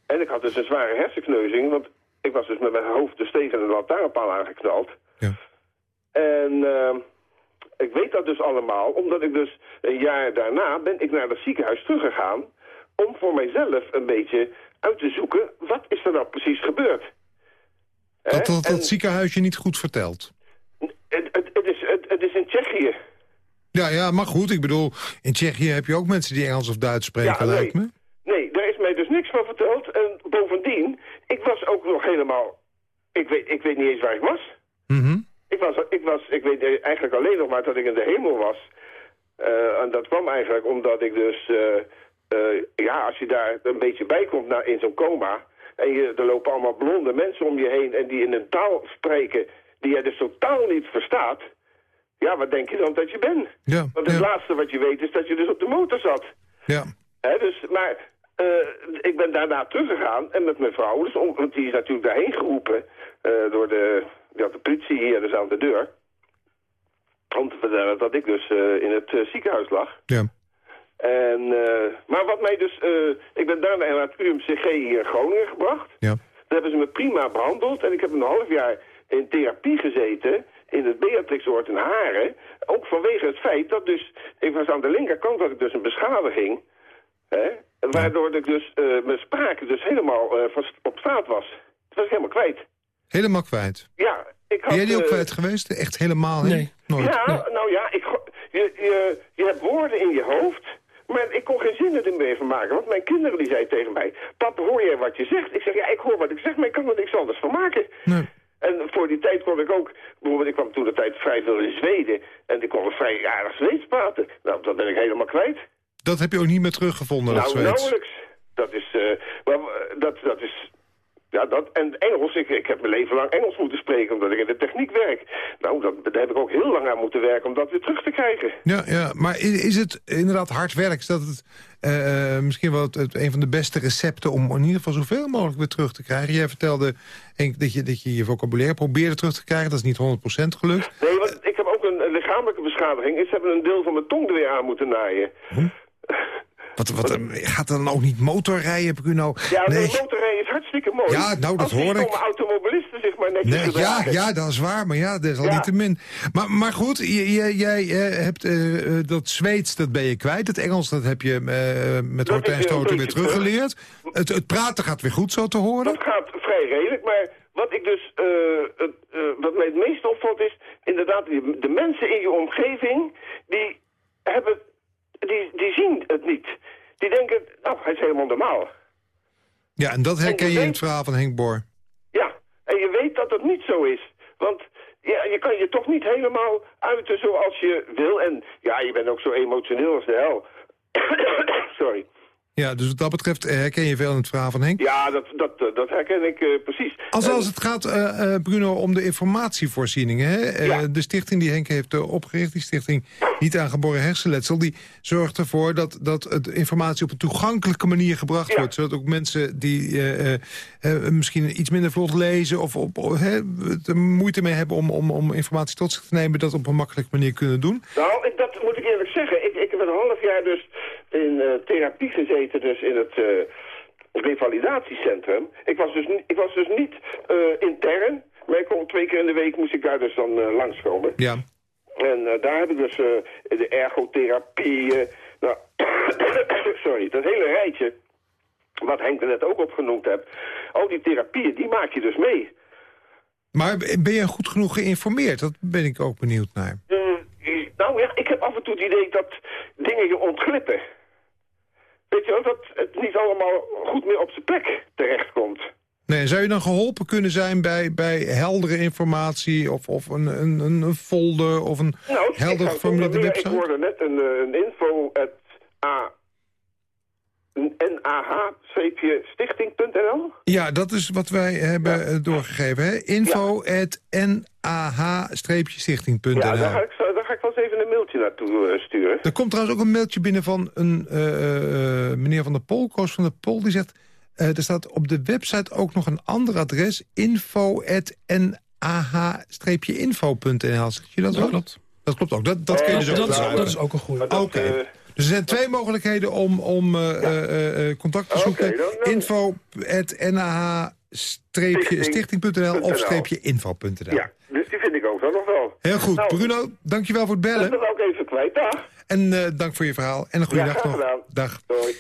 en ik had dus een zware hersenkneuzing, want ik was dus met mijn hoofd dus tegen een lantaarnpaal aangeknald. Ja. En uh, ik weet dat dus allemaal, omdat ik dus een jaar daarna ben ik naar het ziekenhuis teruggegaan... om voor mijzelf een beetje uit te zoeken, wat is er nou precies gebeurd? Dat dat, dat ziekenhuis je niet goed vertelt? Het, het, het, is, het, het is in Tsjechië. Ja, ja, maar goed, ik bedoel, in Tsjechië heb je ook mensen die Engels of Duits spreken, ja, nee. lijkt me. Nee, daar is mij dus niks van verteld. En bovendien, ik was ook nog helemaal... Ik weet, ik weet niet eens waar ik was. Mm ik, was ik was, ik weet eigenlijk alleen nog maar dat ik in de hemel was. Uh, en dat kwam eigenlijk omdat ik dus... Uh, uh, ja, als je daar een beetje bij komt naar, in zo'n coma... en je, er lopen allemaal blonde mensen om je heen... en die in een taal spreken die jij dus totaal niet verstaat... ja, wat denk je dan dat je bent? Ja, Want het laatste wat je weet is dat je dus op de motor zat. Ja. Dus, maar uh, ik ben daarna teruggegaan en met mijn vrouw, dus, want die is natuurlijk daarheen geroepen uh, door de, ja, de politie hier dus aan de deur. Om te vertellen dat ik dus uh, in het ziekenhuis lag. Ja. En, maar wat mij dus, ik ben daarna naar het UMCG hier in Groningen gebracht. Ja. Daar hebben ze me prima behandeld en ik heb een half jaar in therapie gezeten in het Beatrixoord in Haren. Ook vanwege het feit dat dus, ik was aan de linkerkant had ik dus een beschadiging. Hè? Waardoor ik dus, uh, mijn spraak dus helemaal uh, op straat was. Het was ik helemaal kwijt. Helemaal kwijt? Ja. Ik had, ben jij die ook uh, kwijt geweest? Echt helemaal? Nee. Nooit? Ja, nee. nou ja, ik, je, je, je hebt woorden in je hoofd. Maar ik kon geen zin er meer van maken. Want mijn kinderen die zeiden tegen mij... Pap, hoor jij wat je zegt? Ik zeg, ja, ik hoor wat ik zeg, maar ik kan er niks anders van maken. Nee. En voor die tijd kon ik ook... Bijvoorbeeld, ik kwam toen de tijd vrij veel in Zweden. En ik kon vrij aardig Zweeds praten. Nou, dat ben ik helemaal kwijt. Dat heb je ook niet meer teruggevonden, nou, dat Zweeds? nauwelijks. Dat is... Uh, maar, dat, dat is... Ja, dat, en Engels, ik, ik heb mijn leven lang Engels moeten spreken omdat ik in de techniek werk. Nou, dat, daar heb ik ook heel lang aan moeten werken om dat weer terug te krijgen. Ja, ja maar is het inderdaad hard werk? Is dat het uh, misschien wel het, het, een van de beste recepten om in ieder geval zoveel mogelijk weer terug te krijgen? Jij vertelde dat je, dat je je vocabulaire probeerde terug te krijgen. Dat is niet 100% gelukt. Nee, want ik heb ook een, een lichamelijke beschadiging. Ze hebben een deel van mijn tong er weer aan moeten naaien. Hm? Wat, wat, wat, gaat er dan ook niet motorrijden, Bruno? Ja, nee. motorrijden is hartstikke mooi. Ja, nou, dat hoor ik. Als automobilisten zich maar netjes nee, ja, ja, dat is waar, maar ja, dat is al niet te min. Maar, maar goed, jij, jij uh, hebt uh, dat Zweeds, dat ben je kwijt. Het Engels, dat heb je uh, met horten en stoten weer teruggeleerd. Terug. Het, het praten gaat weer goed, zo te horen. Dat gaat vrij redelijk, maar wat ik dus, wat mij het meest opvalt is... inderdaad, de, de mensen in je omgeving, die hebben die, die zien het niet. Die denken, nou, hij is helemaal normaal. Ja, en dat herken en je, je weet, in het verhaal van Henk Boor. Ja, en je weet dat dat niet zo is. Want ja, je kan je toch niet helemaal uiten zoals je wil. En ja, je bent ook zo emotioneel als de hel. Sorry. Ja, dus wat dat betreft herken je veel in het verhaal van Henk? Ja, dat, dat, dat herken ik uh, precies. Als, als het gaat, uh, Bruno, om de informatievoorzieningen. Hè? Ja. de stichting die Henk heeft opgericht, die stichting Niet Aangeboren Hersenletsel... die zorgt ervoor dat, dat het informatie op een toegankelijke manier gebracht ja. wordt. Zodat ook mensen die misschien iets minder vlot lezen... of op, er moeite mee hebben om, om, om informatie tot zich te nemen... dat op een makkelijke manier kunnen doen. Nou, dat moet ik eerlijk zeggen. Ik, ik heb een half jaar dus in uh, therapie gezeten, dus in het uh, revalidatiecentrum. Ik was dus, ik was dus niet uh, intern, maar ik kon twee keer in de week moest ik daar dus dan langskomen. Ja. En daar heb ik dus de ergotherapie, nou, sorry, dat hele rijtje, wat Henk er net ook opgenoemd hebt. Al die therapieën, die maak je dus mee. Maar ben je goed genoeg geïnformeerd? Dat ben ik ook benieuwd naar. nou ja, ik heb af en toe het idee dat dingen je ontglippen. Weet je wel, dat het niet allemaal goed meer op zijn plek terechtkomt. Nee, zou je dan geholpen kunnen zijn bij, bij heldere informatie... of, of een, een, een folder of een nou, helder geformuleerde website? Ik hoorde net een, een info at a nah-stichting.nl? Ja, dat is wat wij hebben ja. doorgegeven. Hè? Info ja. at nah-stichting.nl. Ja, daar ga, ik, even een mailtje naartoe uh, sturen. Er komt trouwens ook een mailtje binnen van een uh, uh, meneer Van der Pol, Koos van der Pol, die zegt... er staat op de website ook nog een ander adres, info at ah-info.nl. Zeg je dat Dat ook? klopt. Dat klopt ook. Dat, dat kun je dus Dat, ook dat, is, vragen. dat is ook een goede. Oké. eh, Dus er zijn twee mogelijkheden om, om eh, eh, eh, contact te zoeken. dan- dan- Info stichting.nl of streepje info.nl. ja, die vind ik ook dan nog wel. Heel goed. Nou, Bruno, dankjewel voor het Dat bellen. dan ook even kwijt, dag. En eh, dank voor je verhaal. En een goede Ja, dag nog. gedaan. Dag. Doei.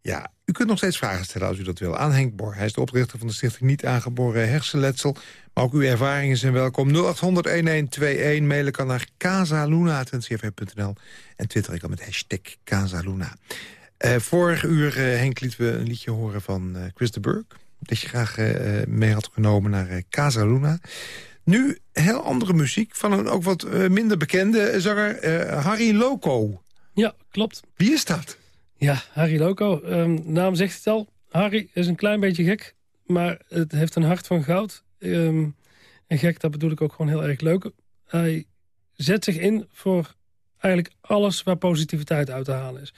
Ja, u kunt nog steeds vragen stellen als u dat wil aan Henk Bor. Hij is de oprichter van de stichting Niet Aangeboren Hersenletsel. Maar ook uw ervaringen zijn welkom. 0800-1121. Mailen kan naar casaluna.ncrv.nl. En twitteren kan met hashtag Casaluna. Eh vorig uur, eh, Henk, lieten we een liedje horen van Chris de Burg. Dat je graag mee had genomen naar Casaluna. Nu heel andere muziek van een ook wat eh, minder bekende zanger, eh, Harry Loco. Ja, klopt. Wie is dat? Ja, Harry Loco. Ehm, naam zegt het al. Harry is een klein beetje gek, maar het heeft een hart van goud. Ehm, en gek, dat bedoel ik ook gewoon heel erg leuk. Hij zet zich in voor eigenlijk alles waar positiviteit uit te halen is.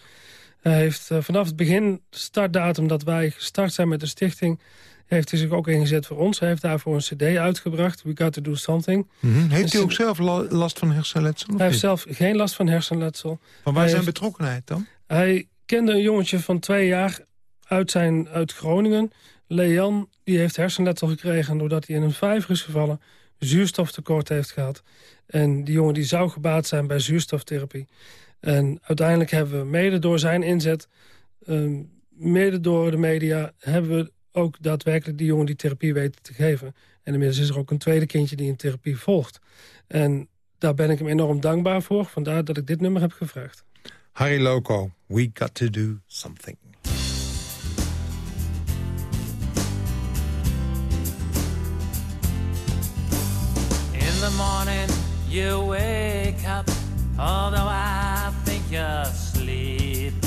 Hij heeft eh, vanaf het begin, startdatum dat wij gestart zijn met de stichting... heeft hij zich ook ingezet voor ons. Hij heeft daarvoor een cd uitgebracht, We Got To Do Something. Mhm. Heeft u ook zelf la- last van hersenletsel? Hij heeft zelf geen last van hersenletsel. Van waar hij zijn heeft- betrokkenheid dan? Hij kende een jongetje van twee jaar uit, zijn, uit Groningen. Leon, die heeft hersenletsel gekregen doordat hij in een vijver is gevallen. Zuurstoftekort heeft gehad. En die jongen die zou gebaat zijn bij zuurstoftherapie. En uiteindelijk hebben we mede door zijn inzet... ehm, mede door de media hebben we ook daadwerkelijk die jongen die therapie weten te geven. En inmiddels is er ook een tweede kindje die een therapie volgt. En daar ben ik hem enorm dankbaar voor. Vandaar dat ik dit nummer heb gevraagd. Harry Loco, We Got To Do Something. In the morning you wake up, although I think you're sleeping.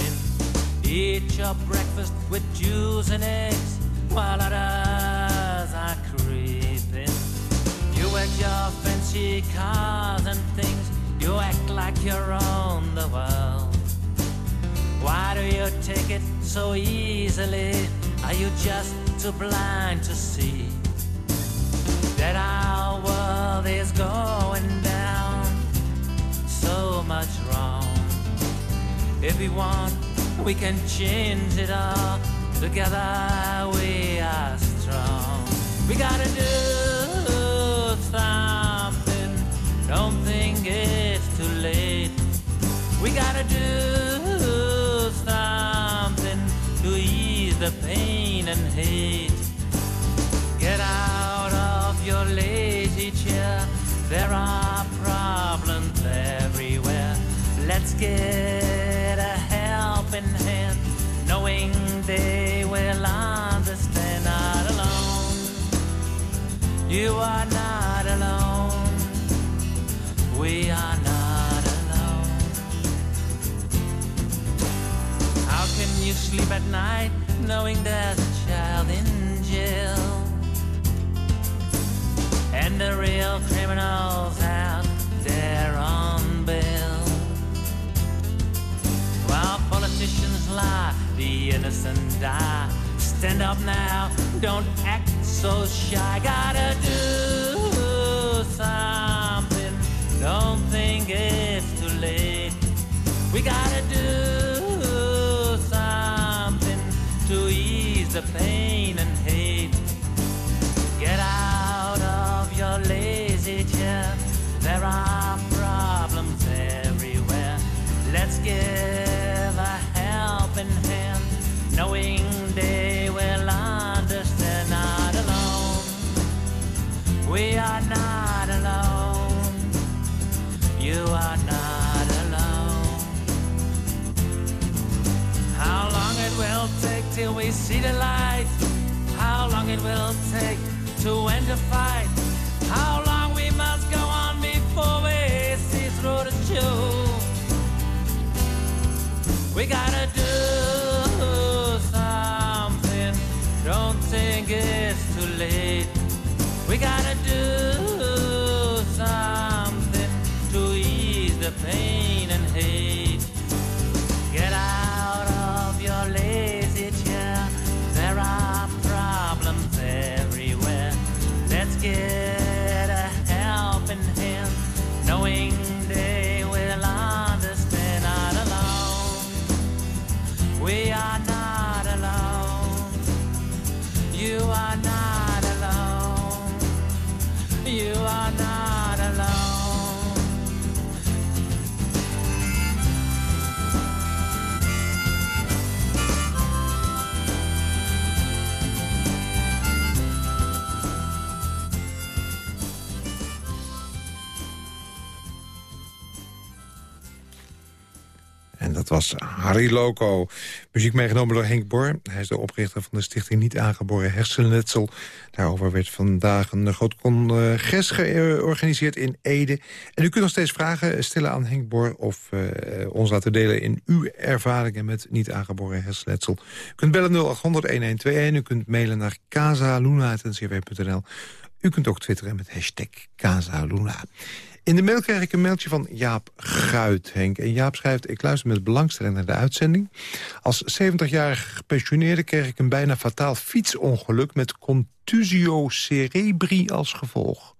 Eat your breakfast with juice and eggs while others are creeping. You work your fancy cars and things, you act like you own the world. Why do you take it so easily? Are you just too blind to see? that our world is going down. So much wrong. If we want, we can change it all. Together we are strong. We gotta do something. Don't think it's too late. We gotta do something to ease the pain and hate. Get out of your lazy chair. There are problems everywhere. Let's get a helping hand, knowing they will understand. Not alone. You are not alone. We are not alone. How can you sleep at night knowing there's a child in jail? And the real criminals out there on bail. While politicians lie, the innocent die. Stand up now, don't act so shy. Gotta do something, don't think it's too late. We gotta do something to ease the pain and to end the fight? How long we must go on before we see through the show? We gotta was Harry Loco. Muziek meegenomen door Henk Bor. Hij is de oprichter van de stichting Niet Aangeboren Hersenletsel. Daarover werd vandaag een groot congres georganiseerd in Ede. En u kunt nog steeds vragen stellen aan Henk Bor... of uh, ons laten delen in uw ervaringen met niet aangeboren hersenletsel. U kunt bellen 0800-1121. U kunt mailen naar casaluna.ncw.nl. U kunt ook twitteren met hashtag Casaluna. In de mail krijg ik een mailtje van Jaap Guit, Henk. En Jaap schrijft, ik luister met belangstelling naar de uitzending. Als 70-jarige gepensioneerde kreeg ik een bijna fataal fietsongeluk... met contusio cerebri als gevolg.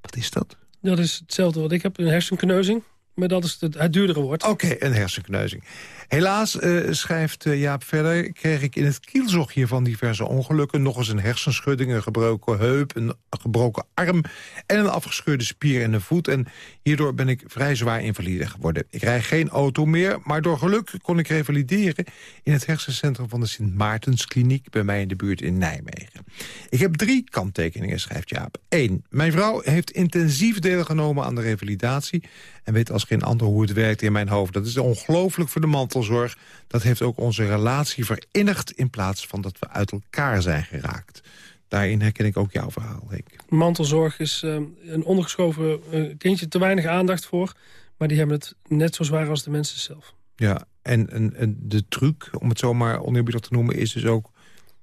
Wat is dat? Dat is hetzelfde wat ik heb, een hersenkneuzing. Maar dat is het, het duurdere woord. Oké, een hersenkneuzing. Helaas, uh, schrijft uh, Jaap verder, kreeg ik in het kielzogje van diverse ongelukken... nog eens een hersenschudding, een gebroken heup, een gebroken arm... en een afgescheurde spier in de voet. En hierdoor ben ik vrij zwaar invalide geworden. Ik rijd geen auto meer, maar door geluk kon ik revalideren... in het hersencentrum van de Sint Maartenskliniek... bij mij in de buurt in Nijmegen. Ik heb drie kanttekeningen, schrijft Jaap. Eén, mijn vrouw heeft intensief deelgenomen aan de revalidatie... en weet als geen ander hoe het werkt in mijn hoofd. Dat is ongelooflijk voor de mantelzorg. Dat heeft ook onze relatie verinnigd... in plaats van dat we uit elkaar zijn geraakt. Daarin herken ik ook jouw verhaal, Henk. Mantelzorg is uh, een ondergeschoven uh, kindje, te weinig aandacht voor. Maar die hebben het net zo zwaar als de mensen zelf. Ja, en, en, en de truc, om het zomaar oneerbiedig te noemen... is dus ook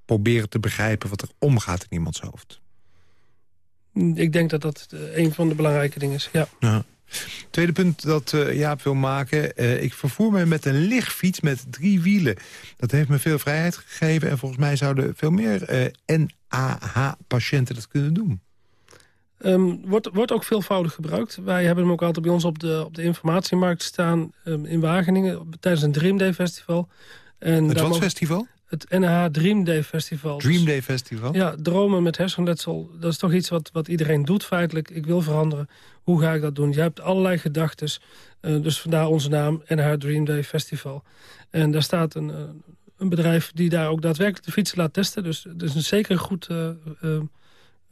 proberen te begrijpen wat er omgaat in iemands hoofd. Ik denk dat dat uh, een van de belangrijke dingen is, ja. ja. Tweede punt dat uh, Jaap wil maken. Uh, ik vervoer me met een lichtfiets met drie wielen. Dat heeft me veel vrijheid gegeven. En volgens mij zouden veel meer uh, NAH-patiënten dat kunnen doen. Um, wordt, wordt ook veelvoudig gebruikt. Wij hebben hem ook altijd bij ons op de, op de informatiemarkt staan um, in Wageningen... tijdens een Dream Day Festival. En het wat festival? Het NH Dream Day Festival. Dream Day Festival? Ja, dromen met hersenletsel. Dat is toch iets wat, wat iedereen doet feitelijk. Ik wil veranderen. Hoe ga ik dat doen? Je hebt allerlei gedachten. Uh, dus vandaar onze naam NH Dream Day Festival. En daar staat een, uh, een bedrijf die daar ook daadwerkelijk de fietsen laat testen. Dus het is een zeker goed...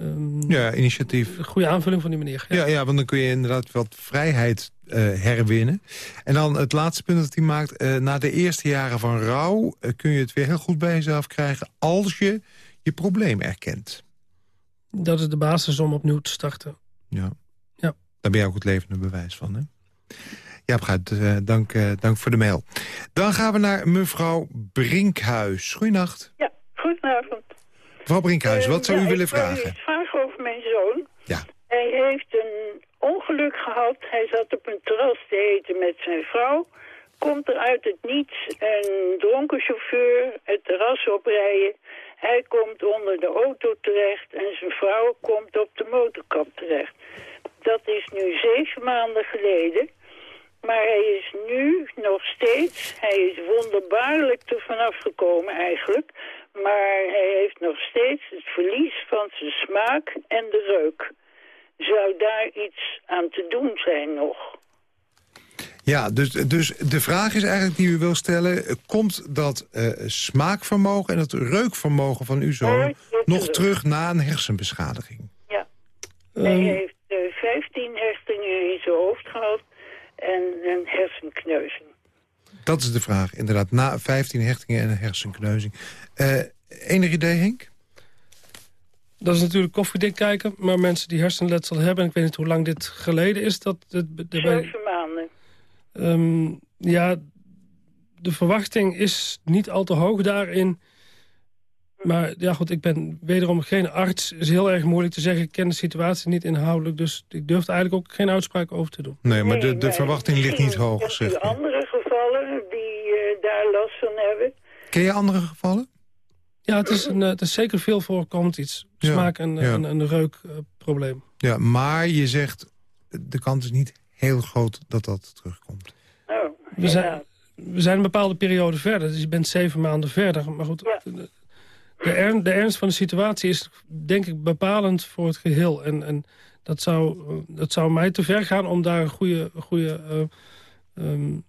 Um, ja, initiatief. Een goede aanvulling van die meneer. Ja. ja, ja, want dan kun je inderdaad wat vrijheid uh, herwinnen. En dan het laatste punt dat hij maakt. Uh, na de eerste jaren van rouw uh, kun je het weer heel goed bij jezelf krijgen... als je je probleem erkent. Dat is de basis om opnieuw te starten. Ja. ja. Daar ben je ook het levende bewijs van, hè? Ja, gaat, dank, dank voor de mail. Dan gaan we naar mevrouw Brinkhuis. Goedenacht. Ja, goedenavond. Mevrouw Brinkhuis, wat zou u willen vragen? Ik vragen over mijn zoon. Ja. Hij heeft een ongeluk gehad. Hij zat op een terras te eten met zijn vrouw. Komt er uit het niets een dronken chauffeur het terras oprijden. Hij komt onder de auto terecht en zijn vrouw komt op de motorkap terecht. Dat is nu zeven maanden geleden. Maar hij is nu nog steeds, hij is wonderbaarlijk er vanaf gekomen eigenlijk. Maar hij heeft nog steeds het verlies van zijn smaak en de reuk zou daar iets aan te doen zijn nog. Ja, dus, dus de vraag is eigenlijk die u wil stellen... komt dat uh, smaakvermogen en het reukvermogen van uw zoon... Nog terug na een hersenbeschadiging? Ja. Um... Hij heeft uh, 15 hersenen in zijn hoofd gehad en een hersenkneuzing. Dat is de vraag, inderdaad. Na 15 hechtingen en een hersenkneuzing. Uh, enig idee, Henk? Dat is natuurlijk koffiedik kijken. Maar mensen die hersenletsel hebben... en ik weet niet hoe lang dit geleden is... dat Zeven maanden. Um, ja, de verwachting is niet al te hoog daarin. Maar ja goed, ik ben wederom geen arts. Het is heel erg moeilijk te zeggen. Ik ken de situatie niet inhoudelijk. Dus ik durf er eigenlijk ook geen uitspraak over te doen. Nee, maar de, de verwachting ligt niet hoog, zeg daar last van hebben. Ken je andere gevallen? Ja, het is, een, het is zeker veel voorkomend iets. Smaak- en, ja. en, en reukprobleem. Uh, ja, maar je zegt, de kans is niet heel groot dat dat terugkomt. Oh, we, zijn, we zijn een bepaalde periode verder. Dus je bent zeven maanden verder. Maar goed, ja. de, de ernst van de situatie is denk ik bepalend voor het geheel. En, en dat, zou, eh, dat zou mij te ver gaan om daar een goede... goede eh, ehm,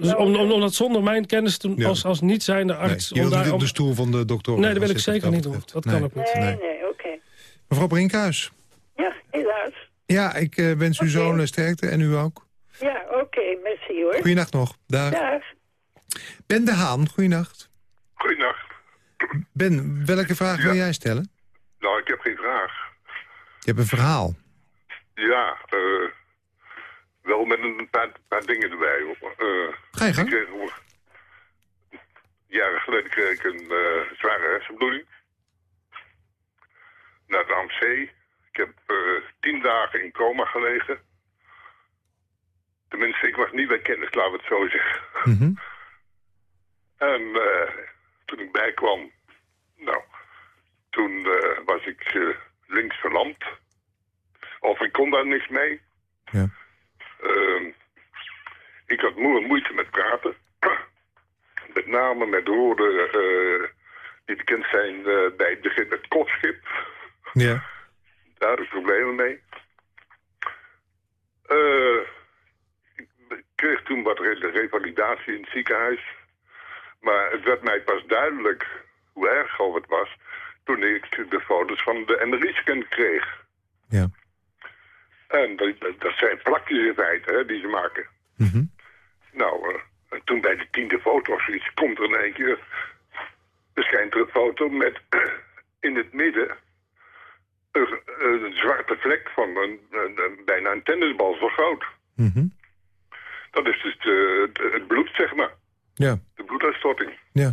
dus om, om, om dat zonder mijn kennis te, Ja. als, als niet zijnde Nee, arts... je wilt niet op de stoel van de dokter. Nee, dat wil ik zeker niet doen. Dat kan ook niet. Nee, Nee. nee, oké. Mevrouw Brinkhuis. Ja, helaas. Ja, ik eh, wens uw Oké. zoon eh, sterkte en u ook. Ja, oké, merci hoor. Goeienacht nog. Dag. Dag. Ben de Haan, goeienacht. Goedenacht. Ben, welke vraag wil jij stellen? Nou, ik heb geen vraag. Je hebt een verhaal. Ja, eh, wel met een paar, paar dingen erbij. Eh, Ga je gang. jaren geleden kreeg ik een eh, zware hersenbloeding. Naar het AMC. Ik heb eh, tien dagen in coma gelegen. Tenminste, ik was niet bij kennis, laten we het zo zeggen. Mhm. En eh, toen ik bijkwam, nou, toen was ik links verlamd. Of ik kon daar niks mee. Ja. Ehm, ik had moe moeite met praten. met name met woorden eh, die bekend zijn eh, bij het begin met kotschip. Ja. Daar heb ik problemen mee. Eh, ik kreeg toen wat re- revalidatie in het ziekenhuis. Maar het werd mij pas duidelijk hoe erg het was... toen ik de foto's van de MRI-scan kreeg. Ja. En dat, dat- zijn plakjes in feite hè, die ze maken. Mhm. Nou, eh, en toen bij de tiende foto of zoiets komt er in één keer... verschijnt er een foto met in het midden... Een, een zwarte vlek van een, bijna een tennisbal zo groot. Mhm. Dat is dus de, de- het bloed, zeg maar. Ja. De bloeduitstorting. Ja.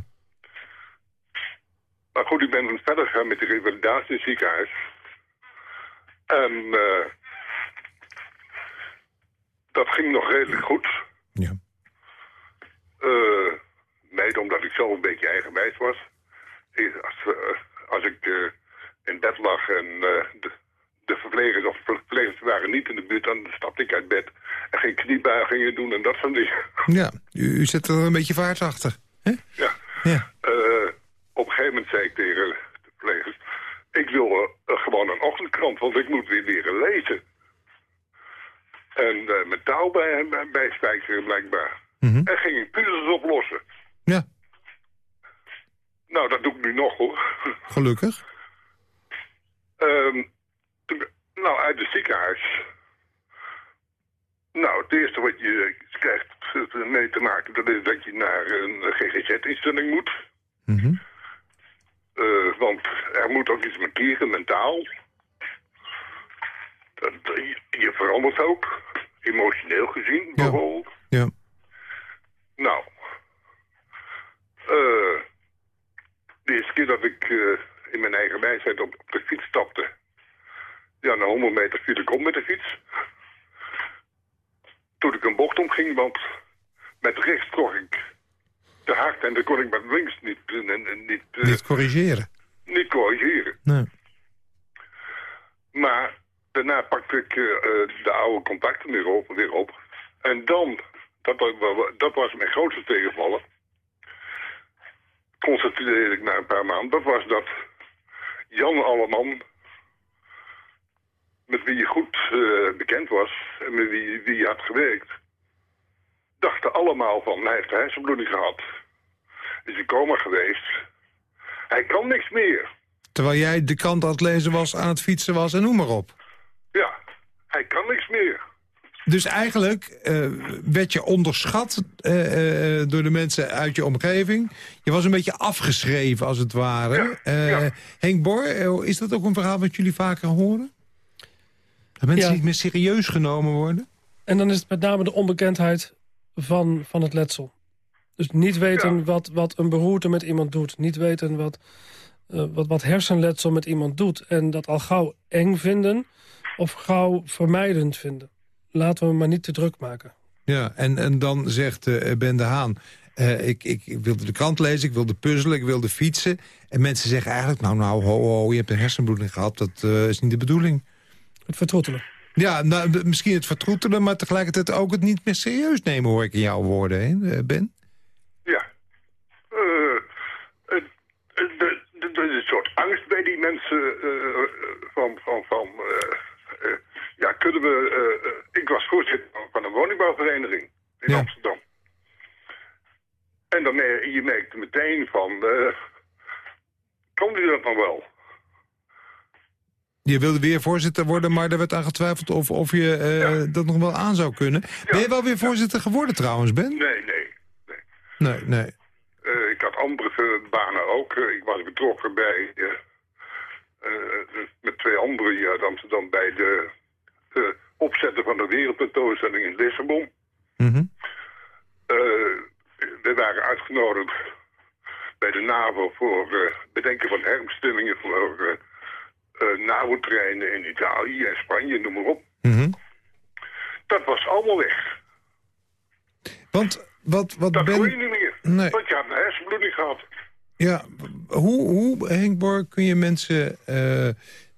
Maar goed, ik ben verder gegaan met de revalidatie in het ziekenhuis. En eh, dat ging nog redelijk goed. Ja. Mede omdat ik zelf een beetje eigenwijs was. Als, eh, als ik eh, in bed lag en de, de verplegers of verplegers waren niet in de buurt... dan stapte ik uit bed en ging kniebuigingen doen en dat soort dingen. Ja, u, u zet er een beetje vaart achter. Hè? Ja. Ja. Op een gegeven moment zei ik tegen de verplegers... ik wil gewoon een ochtendkrant, want ik moet weer leren lezen. En eh, met touw bij, spijkeren blijkbaar. Mhm. En ging ik puzzels oplossen. Ja, Nou, dat doe ik nu nog hoor. gelukkig. Ehm, nou, uit het ziekenhuis. Nou, het eerste wat je krijgt mee te maken... dat is dat je naar een GGZ-instelling moet. Mhm. Eh, want er moet ook iets met mentaal. Dat, je, je verandert ook, emotioneel gezien bijvoorbeeld. Ja. Nou, eh, de eerste keer dat ik eh, in mijn eigen wijsheid op, op de fiets stapte... ja, na 100 meter viel ik om met de fiets. Toen ik een bocht omging, want met rechts trok ik te hard... en dan kon ik met links niet, eh, niet, eh, Niet corrigeren. niet corrigeren. Nee. Maar daarna pakte ik eh, eh, de oude contacten weer op, weer op. En dan, dat, dat was mijn grootste tegenvallen... constateerde ik na een paar maanden... dat was dat Jan Alleman... met wie je goed eh, bekend was... en met wie, wie je had gewerkt... dachten allemaal van... hij heeft hersenbloeding gehad. Is in coma geweest. Hij kan niks meer. Terwijl jij de krant aan het lezen was, aan het fietsen was en noem maar op. Ja, hij kan niks meer. Dus eigenlijk eh, werd je onderschat eh, eh, door de mensen uit je omgeving. Je was een beetje afgeschreven, als het ware. Eh, Henk Bor, is dat ook een verhaal wat jullie vaker horen? Dat mensen Ja. niet meer serieus genomen worden? En dan is het met name de onbekendheid van, van het letsel. Dus niet weten wat, wat een beroerte met iemand doet. Niet weten wat, eh, wat, wat hersenletsel met iemand doet. En dat al gauw eng vinden of gauw vermijdend vinden. Laten we hem maar niet te druk maken. Ja, en, en dan zegt eh, Ben de Haan... eh, ik, ik, ik wilde de krant lezen, ik wilde puzzelen, ik wilde fietsen. En mensen zeggen eigenlijk, nou, nou, ho, ho, je hebt een hersenbloeding gehad. Dat eh, is niet de bedoeling. Het vertroetelen. Ja, nou, misschien het vertroetelen, maar tegelijkertijd ook het niet meer serieus nemen, hoor ik in jouw woorden, hè, eh, Ben? Ja. Eh, het- het- de, de, angst bij die mensen eh, van... van, van eh, eh, kunnen we... eh, eh, ik was voorzitter van- een woningbouwvereniging in Amsterdam. En dan je merkte meteen van... eh kan die dat nog wel? Je wilde weer voorzitter worden, maar er werd aan getwijfeld of, of je eh, dat nog wel aan zou kunnen. Ben je wel weer voorzitter geworden trouwens, Ben? Nee, nee. Nee, nee. Ik had andere banen ook. Ik was betrokken bij... met twee anderen hier uit Amsterdam... bij de eh, opzetten van de wereldtentoonstelling in Lissabon. Mhm. Eh, we waren uitgenodigd bij de NAVO voor eh, bedenken van herbestellingen voor NAVO-treinen in Italië en Spanje, noem maar op. Mhm. Dat was allemaal weg. Want wat, wat Dat Ben... je niet meer. Nee. Want je had een hersenbloeding gehad. Ja, hoe, hoe Henk Borg, kun je mensen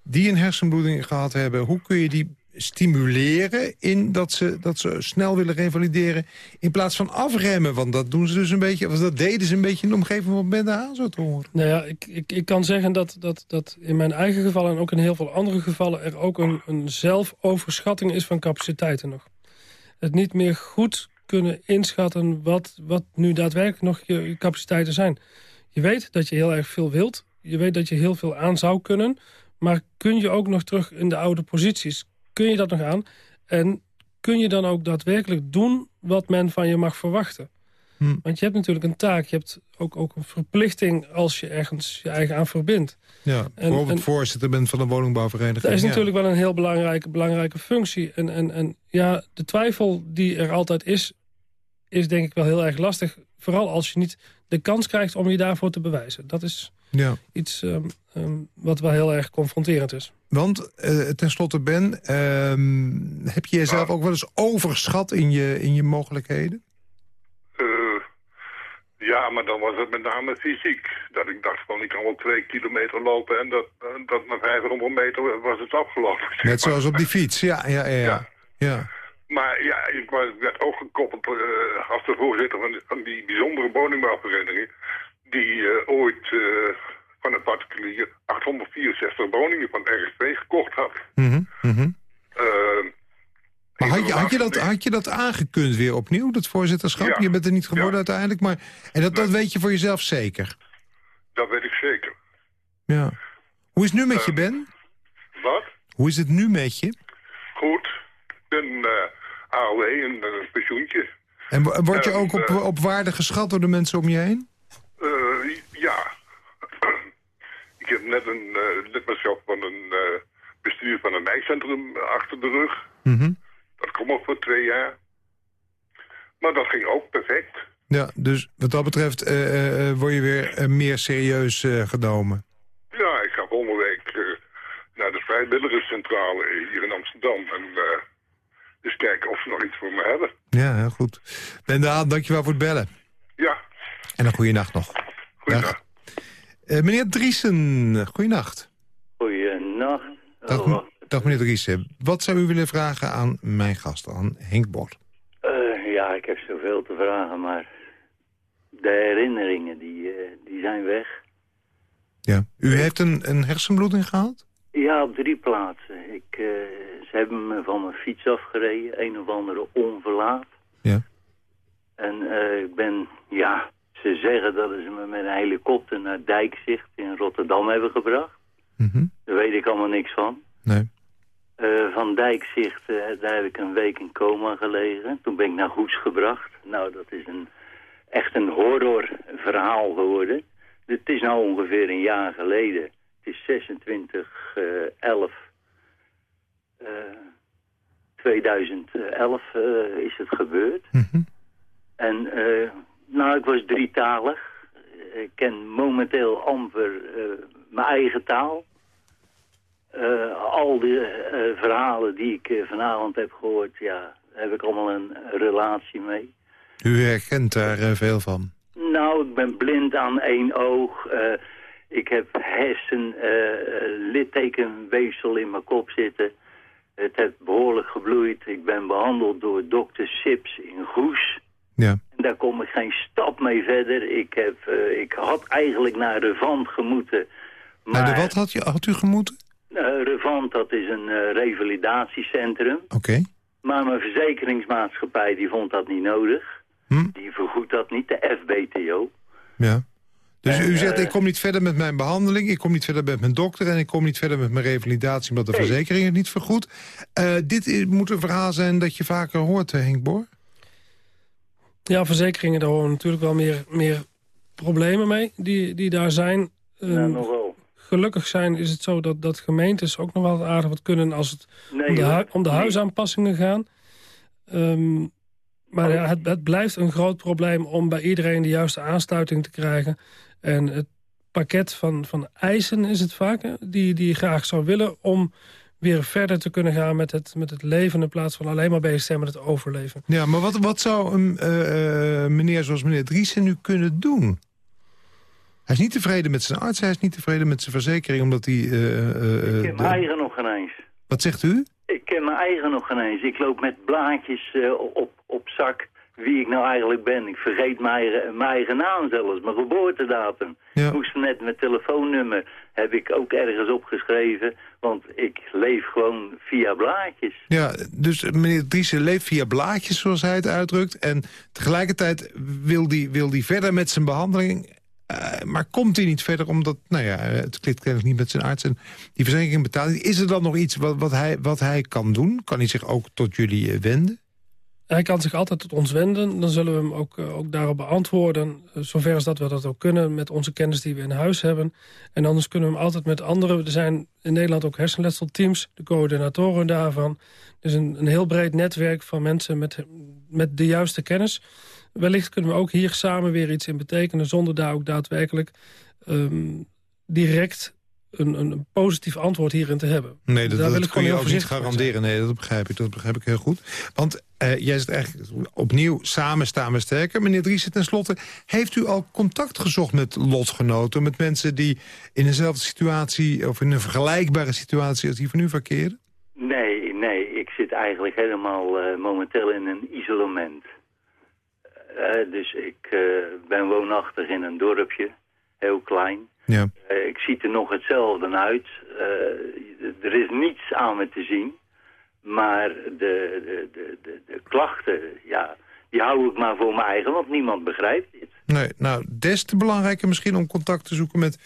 die een hersenbloeding gehad hebben... hoe kun je die stimuleren in dat ze, dat ze snel willen revalideren... in plaats van afremmen? Want dat doen ze dus een beetje, of dat deden ze een beetje in de omgeving van Ben de zo te horen. Nou ja, ik, ik, ik kan zeggen dat, dat, dat in mijn eigen geval en ook in heel veel andere gevallen... er ook een, een zelfoverschatting is van capaciteiten nog. Het niet meer goed kunnen inschatten wat, wat nu daadwerkelijk nog je capaciteiten zijn. Je weet dat je heel erg veel wilt. Je weet dat je heel veel aan zou kunnen. Maar kun je ook nog terug in de oude posities? Kun je dat nog aan? En kun je dan ook daadwerkelijk doen wat men van je mag verwachten? Want je hebt natuurlijk een taak. Je hebt ook, ook een verplichting als je ergens je eigen aan verbindt. Ja, bijvoorbeeld en- voorzitter bent van een woningbouwvereniging. Dat is ja. natuurlijk wel een heel belangrijke, belangrijke functie. En, en, en ja, de twijfel die er altijd is, is denk ik wel heel erg lastig. Vooral als je niet de kans krijgt om je daarvoor te bewijzen. Dat is Ja. iets ehm, ehm, wat wel heel erg confronterend is. Want, eh tenslotte Ben, ehm, heb je jezelf ook wel eens overschat in je, in je mogelijkheden? Eh, ja, maar dan was het met name fysiek. Dat ik dacht van, ik kan wel twee kilometer lopen en dat, dat na 500 meter was het afgelopen. Net zoals op die fiets, ja, ja, ja. ja. ja. Maar ja, ik was- werd ook gekoppeld eh, als de voorzitter van, van die bijzondere woningbouwvereniging... die eh, ooit eh, van een particulier 864 woningen van RSV gekocht had. Mhm, mhm. Eh, Maar had je, had, je dat, had je dat aangekund weer opnieuw, dat voorzitterschap? Ja. Je bent er niet geworden uiteindelijk, maar... En dat, dat weet je voor jezelf zeker? dat weet ik zeker. Ja. Hoe is het nu met Eh. je, Ben? Wat? Hoe is het nu met je? Goed. Een eh AOW, een, een pensioentje. En wo- word je Eh, ook op, eh. op waarde geschat door de mensen om je heen? Eh, ja. ik heb net een eh, lidmaatschap van een eh, bestuur van een wijkcentrum achter de rug. Mhm. Dat komt ook voor twee jaar. Maar dat ging ook perfect. Ja, dus wat dat betreft word je weer meer serieus genomen. Ja, ik ga volgende week naar de vrijwilligerscentrale hier in Amsterdam. En eens kijken of ze nog iets voor me hebben. Ja, heel goed. Ben de Haan, dankjewel voor het bellen. En een goede nacht nog. Dag. Eh, meneer Driesen, goeienacht. Goeienacht. Dag, Oh, dag meneer Driesen. Wat zou u willen vragen aan mijn gast, aan Henk Bord? eh, ja, ik heb zoveel te vragen, maar de herinneringen die, eh, die zijn weg. Ja. U heeft een, een hersenbloeding gehad? Ja, op drie plaatsen. Ik, eh, ze hebben me van mijn fiets afgereden, een of andere onverlaat. Ja. En eh, ik ben, ja, ze zeggen dat ze me met een helikopter naar Dijkzicht in Rotterdam hebben gebracht. Mhm. Daar weet ik allemaal niks van. Nee. Eh, van Dijkzicht, eh, daar heb ik een week in coma gelegen. Toen ben ik naar Goes gebracht. Nou, dat is een, echt een horrorverhaal geworden. Het is nou ongeveer een jaar geleden. Het is 26 eh 11 eh, 2011 eh, is het gebeurd. En eh, nou, ik was drietalig. Ik ken momenteel amper eh, mijn eigen taal. Eh, al die eh, verhalen die ik vanavond heb gehoord, ja, daar heb ik allemaal een relatie mee. U herkent daar veel van. Nou, ik ben blind aan één oog. Ik heb hersen, littekenweefsel in mijn kop zitten. Het heeft behoorlijk gebloeid. Ik ben behandeld door dokter Sips in Goes. Ja. Daar kom ik geen stap mee verder. Ik, heb, eh, ik had eigenlijk naar Revant gemoeten Maar de wat had, je, had u gemoeten? Uh, Revant, dat is een uh, revalidatiecentrum. Oké. Maar mijn verzekeringsmaatschappij die vond dat niet nodig. Hm? Die vergoedt dat niet, de FBTO. Ja. Dus En, u zegt, eh, ik kom niet verder met mijn behandeling... ik kom niet verder met mijn dokter... en ik kom niet verder met mijn revalidatie... omdat de Nee. verzekering het niet vergoedt. Eh, dit is- moet een verhaal zijn dat je vaker hoort, eh, Henk Boor? Ja, verzekeringen, daar horen natuurlijk wel meer, meer problemen mee die, die daar zijn. Ja, Ehm, nog wel. gelukkig zijn is het zo dat, dat gemeentes ook nog wel aardig wat kunnen... als het Nee, om, de om de huisaanpassingen gaan. Ehm, maar ja, het, het blijft een groot probleem om bij iedereen de juiste aansluiting te krijgen. En het pakket van, van eisen is het vaak, die, die je graag zou willen... om weer verder te kunnen gaan met het, met het leven... in plaats van alleen maar bezig zijn met het overleven. Ja, maar wat, wat zou een eh, eh, meneer zoals meneer Driessen nu kunnen doen? Hij is niet tevreden met zijn arts, hij is niet tevreden met zijn verzekering... omdat hij... eh, eh, Ik ken de- mijn eigen nog geen eens. Wat zegt u? Ik ken mijn eigen nog geen eens. Ik loop met blaadjes eh, op, op zak wie ik nou eigenlijk ben. Ik vergeet mijn eigen, mijn eigen naam zelfs, mijn geboortedatum. Ja. Moest net mijn telefoonnummer heb ik ook ergens opgeschreven. Want ik leef gewoon via blaadjes. Ja, dus meneer Driessen leeft via blaadjes, zoals hij het uitdrukt. En tegelijkertijd wil hij wil die verder met zijn behandeling... eh, maar komt hij niet verder omdat, nou ja, het klikt kennelijk niet met zijn arts... en die verzekering betaalt. Is er dan nog iets wat, wat, hij, wat hij kan doen? Kan hij zich ook tot jullie eh, wenden? Hij kan zich altijd tot ons wenden. Dan zullen we hem ook, eh, ook daarop beantwoorden. eh, zover als dat we dat ook kunnen met onze kennis die we in huis hebben. En anders kunnen we hem altijd met anderen. Er zijn in Nederland ook hersenletselteams. De coördinatoren daarvan. Dus een, een heel breed netwerk van mensen met, met de juiste kennis. Wellicht kunnen we ook hier samen weer iets in betekenen... zonder daar ook daadwerkelijk ehm, direct een, een, positief antwoord hierin te hebben. Nee, dat, Daar kun je ook niet garanderen. Nee, dat begrijp ik. Dat begrijp ik heel goed. Want eh, jij zegt eigenlijk opnieuw, samen staan we sterker. Meneer Driessen, tenslotte, heeft u al contact gezocht met lotgenoten... met mensen die in dezelfde situatie... of in een vergelijkbare situatie als die van u verkeren? Nee, nee, ik zit eigenlijk helemaal eh, momenteel in een isolement. Eh, dus ik eh, ben woonachtig in een dorpje, heel klein. Ja. Eh, ik zie er nog hetzelfde uit. Eh, er is niets aan me te zien. Maar de, de, de, de, de klachten, ja, die hou ik maar voor mijn eigen, want niemand begrijpt dit. Nee, nou, des te belangrijker misschien om contact te zoeken met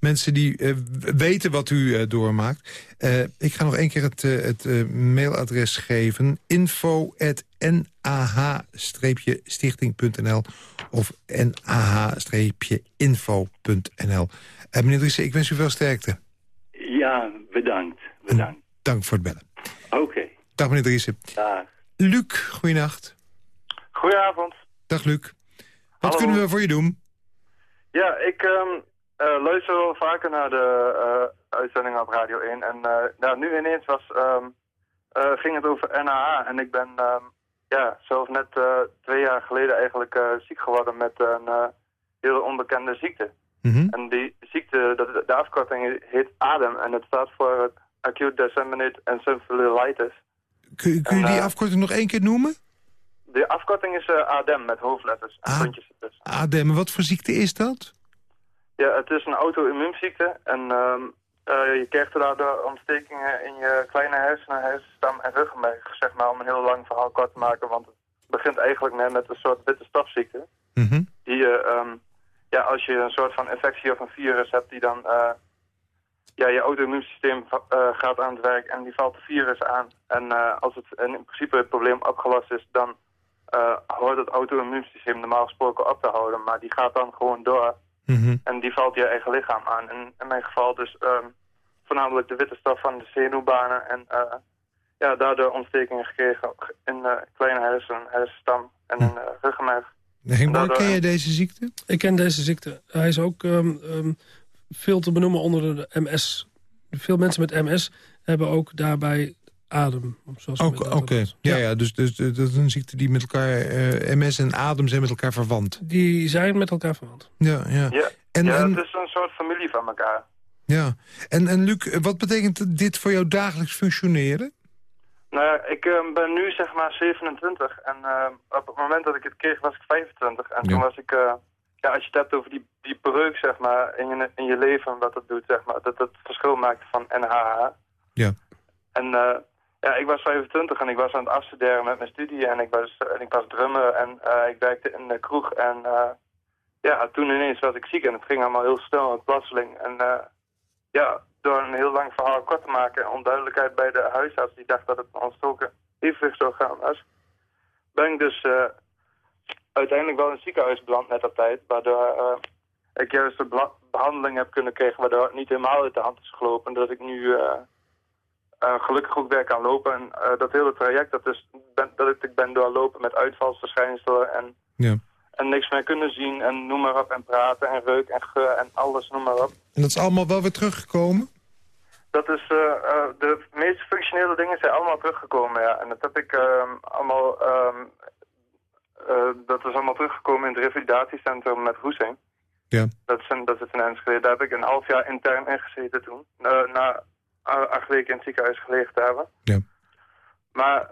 mensen die eh, weten wat u eh, doormaakt. Eh, ik ga nog één keer het, het mailadres geven. info.nah-stichting.nl of nah-info.nl. Meneer Driessen, ik wens u veel sterkte. Ja, bedankt, bedankt. Dank voor het bellen. Oké, Dag meneer Driessen. dag. Luc, goeienacht. Goedenavond. Dag Luc. Wat Hallo. kunnen we voor je doen? Ja, ik eh, luister wel vaker naar de eh uitzendingen op Radio 1. En eh, nou, nu ineens was, eh, ging het over NAA. En ik ben ehm, ja, zelf net twee jaar geleden eigenlijk ziek geworden met een heel onbekende ziekte. Mhm. En die ziekte, dat, de afkorting heet ADEM. En het staat voor Acute Disseminate Encephalitis. Kun, kun je En, die afkorting nog één keer noemen? De afkorting is eh, ADEM met hoofdletters en Ah. puntjes ertussen. ADEM, wat voor ziekte is dat? Ja, het is een auto-immuunziekte en ehm, eh, je krijgt daardoor ontstekingen in je kleine hersenen, hersenstam en ruggenmerg, zeg maar, om een heel lang verhaal kort te maken, want het begint eigenlijk net met een soort witte stofziekte. Mhm. Die je, ehm, ja, als je een soort van infectie of een virus hebt die dan, eh, ja, je auto-immuunsysteem gaat aan het werk en die valt de virus aan. En als het in principe het probleem opgelost is, dan eh hoort het auto-immuunsysteem normaal gesproken op te houden, maar die gaat dan gewoon door. Mhm. En die valt je eigen lichaam aan. En in mijn geval dus ehm, voornamelijk de witte stof van de zenuwbanen. En eh, ja, daardoor ontstekingen gekregen in eh, kleine hersen, hersenstam en in uh, ruggenmerg. Ken jij deze ziekte? Ik ken deze ziekte. Hij is ook ehm, ehm, veel te benoemen onder de MS. Veel mensen met MS hebben ook daarbij adem. Dat- Oké, ja, ja, dus, dus dus dat is een ziekte die met elkaar... eh, MS en adem zijn met elkaar verwant. Die zijn met elkaar verwant. Ja, ja. Ja, En, ja en, het is een soort familie van elkaar. ja. en, en Luc, eh, wat betekent dit voor jouw dagelijks functioneren? Nou ja, ik ehm, ben nu zeg maar 27 en ehm, op het moment dat ik het kreeg was ik 25. En toen was ik eh, ja, als je het hebt over die, die breuk, zeg maar, in je, in je leven, wat dat doet, zeg maar, dat het verschil maakt van NHH. Ja. En eh, ja, ik was 25 en ik was aan het afstuderen met mijn studie en ik was, en ik was drummer en eh, ik werkte in de kroeg en eh, ja, toen ineens was ik ziek en het ging allemaal heel snel en plotseling. En ja, door een heel lang verhaal kort te maken en onduidelijkheid bij de huisarts die dacht dat het een ontstoken evenwichtsorgaan was, ben ik dus uiteindelijk wel in het ziekenhuis beland net op tijd, waardoor ik juist de behandeling heb kunnen krijgen waardoor het niet helemaal uit de hand is gelopen. Dat ik nu gelukkig ook weer kan lopen. En uh, dat hele traject, dat, is, ben, dat ik ben doorlopen met uitvalsverschijnselen en, ja. en niks meer kunnen zien en noem maar op. En praten en reuk en geur en alles, noem maar op. En dat is allemaal wel weer teruggekomen? Dat is, uh, de meest functionele dingen zijn allemaal teruggekomen, ja. En dat heb ik ehm, allemaal, um, dat is allemaal teruggekomen in het revalidatiecentrum met Hoesing. Ja. Dat is, een, dat is een Enschede. Daar heb ik een half jaar intern ingezeten toen. na acht weken in het ziekenhuis gelegen te hebben. Ja. Maar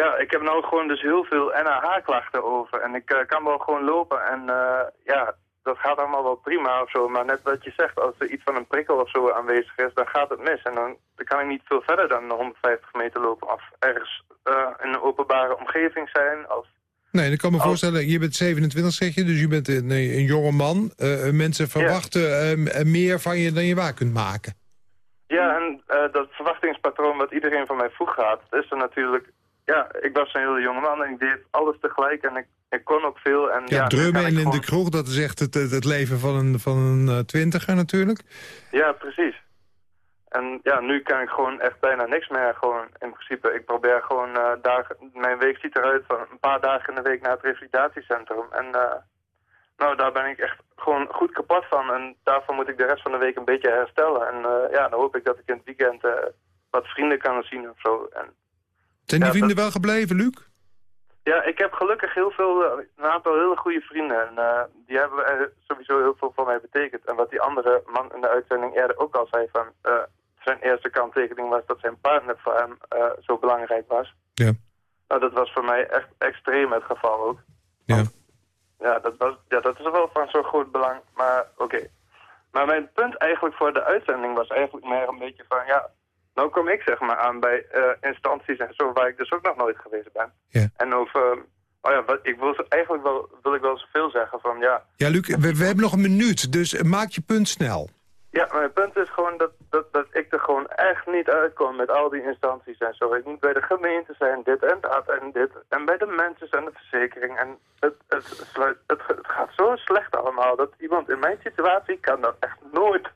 ja, ik heb nou gewoon dus heel veel NAH-klachten over. En ik uh, kan wel gewoon lopen en uh, ja, dat gaat allemaal wel prima of zo. Maar net wat je zegt, als er iets van een prikkel of zo aanwezig is, dan gaat het mis. En dan, dan kan ik niet veel verder dan 150 meter lopen of ergens uh, in een openbare omgeving zijn. Of, Nee, ik kan me voorstellen, je bent 27 zeg je, dus je bent een, een jonge man. mensen verwachten meer van je dan je waar kunt maken. Ja, en uh, dat verwachtingspatroon wat iedereen van mij vroeg gaat, is er natuurlijk... Ja, ik was een hele jonge man en ik deed alles tegelijk en ik, ik kon ook veel. En, ja, ja drummen en in gewoon... de kroeg, dat is echt het, het leven van een, van een uh, twintiger natuurlijk. Ja, precies. En ja, nu kan ik gewoon echt bijna niks meer. Gewoon in principe, ik probeer gewoon uh, dagen... Mijn week ziet eruit van een paar dagen in de week naar het revalidatiecentrum. En nou, daar ben ik echt gewoon goed kapot van. En daarvoor moet ik de rest van de week een beetje herstellen. En uh, ja, dan hoop ik dat ik in het weekend uh, wat vrienden kan zien of zo. En, Zijn die ja, vrienden dat... wel gebleven, Luc? Ja, ik heb gelukkig heel veel, uh, een aantal hele goede vrienden. En die hebben sowieso heel veel voor mij betekend. En wat die andere man in de uitzending eerder ook al zei van... zijn eerste kanttekening was dat zijn partner voor hem zo belangrijk was. Ja. Nou, dat was voor mij echt extreem het geval ook. Ja. Ja, dat, was, ja, dat is wel van zo'n groot belang, maar oké. Okay. Maar mijn punt eigenlijk voor de uitzending was eigenlijk meer een beetje van, ja, nou kom ik zeg maar aan bij uh, instanties en zo waar ik dus ook nog nooit geweest ben. Ja. En over, oh ja, wat, ik wil eigenlijk wel, wil ik wel zoveel zeggen van, ja. Ja, Luc, we, we hebben nog een minuut, dus maak je punt snel. Ja, mijn punt is gewoon dat, dat, dat ik er gewoon echt niet uitkom met al die instanties en zo. Ik moet bij de gemeente zijn, dit en dat en dit. En bij de mensen en de verzekering. En het, het, het, het, gaat zo slecht allemaal dat iemand in mijn situatie kan dat echt nooit,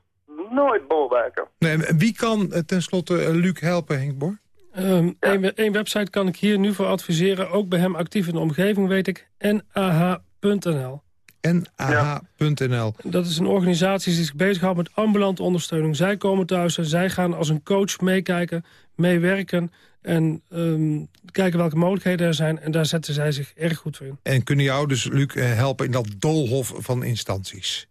nooit bolwerken. Nee, wie kan tenslotte Luc helpen, Henk Bor? Um, Eén ja. website kan ik hier nu voor adviseren. Ook bij hem actief in de omgeving, weet ik. nah.nl nah.nl. Dat is een organisatie die zich bezighoudt met ambulante ondersteuning. Zij komen thuis en zij gaan als een coach meekijken, meewerken... en um, kijken welke mogelijkheden er zijn. En daar zetten zij zich erg goed voor in. En kunnen jou dus, Luc, helpen in dat doolhof van instanties?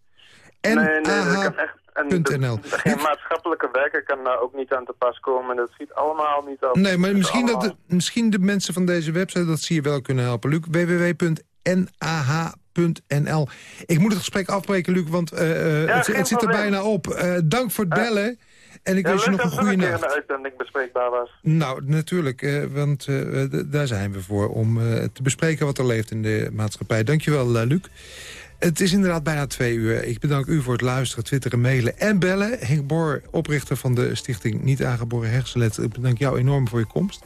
En nee, nee, dat kan echt... .nl. Geen maatschappelijke werker kan daar ook niet aan te pas komen. Dat schiet allemaal niet op. Nee, maar misschien, dat de, misschien de mensen van deze website dat zie je wel kunnen helpen. Luc, www.nah.nl. Ik moet het gesprek afbreken, Luc, want uh, ja, het, het zit er bijna op. Uh, dank voor het bellen. En ik ja, wens je nog een goede nacht. uitzending bespreekbaar was. Nou, natuurlijk, uh, want daar zijn we voor om te bespreken wat er leeft in de maatschappij. Dankjewel, Luc. Het is inderdaad bijna twee uur. Ik bedank u voor het luisteren, twitteren, mailen en bellen. Henk Boor, oprichter van de stichting Niet Aangeboren Hersenlet. Ik bedank jou enorm voor je komst.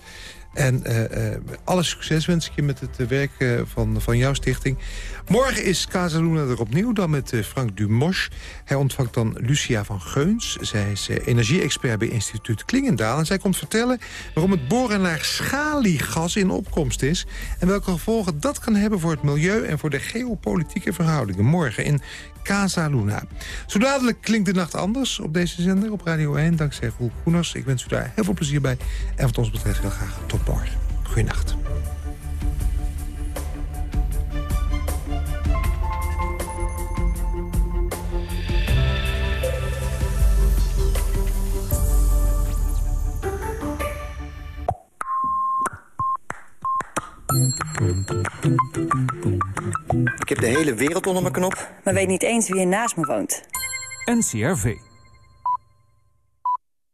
En uh, uh, alle succes wens ik je met het uh, werk van, van jouw stichting. Morgen is Casaluna er opnieuw, dan met Frank Dumosch. Hij ontvangt dan Lucia van Geuns. Zij is energie-expert bij instituut Klingendaal. En zij komt vertellen waarom het boren naar schaliegas in opkomst is... en welke gevolgen dat kan hebben voor het milieu... en voor de geopolitieke verhoudingen. Morgen in Casa Luna. Zo dadelijk klinkt de nacht anders op deze zender op Radio 1. Dankzij Roel Koeners. Ik wens u daar heel veel plezier bij. En wat ons betreft heel graag tot morgen. Goeienacht. Ik heb de hele wereld onder mijn knop. Maar weet niet eens wie er naast me woont. NCRV.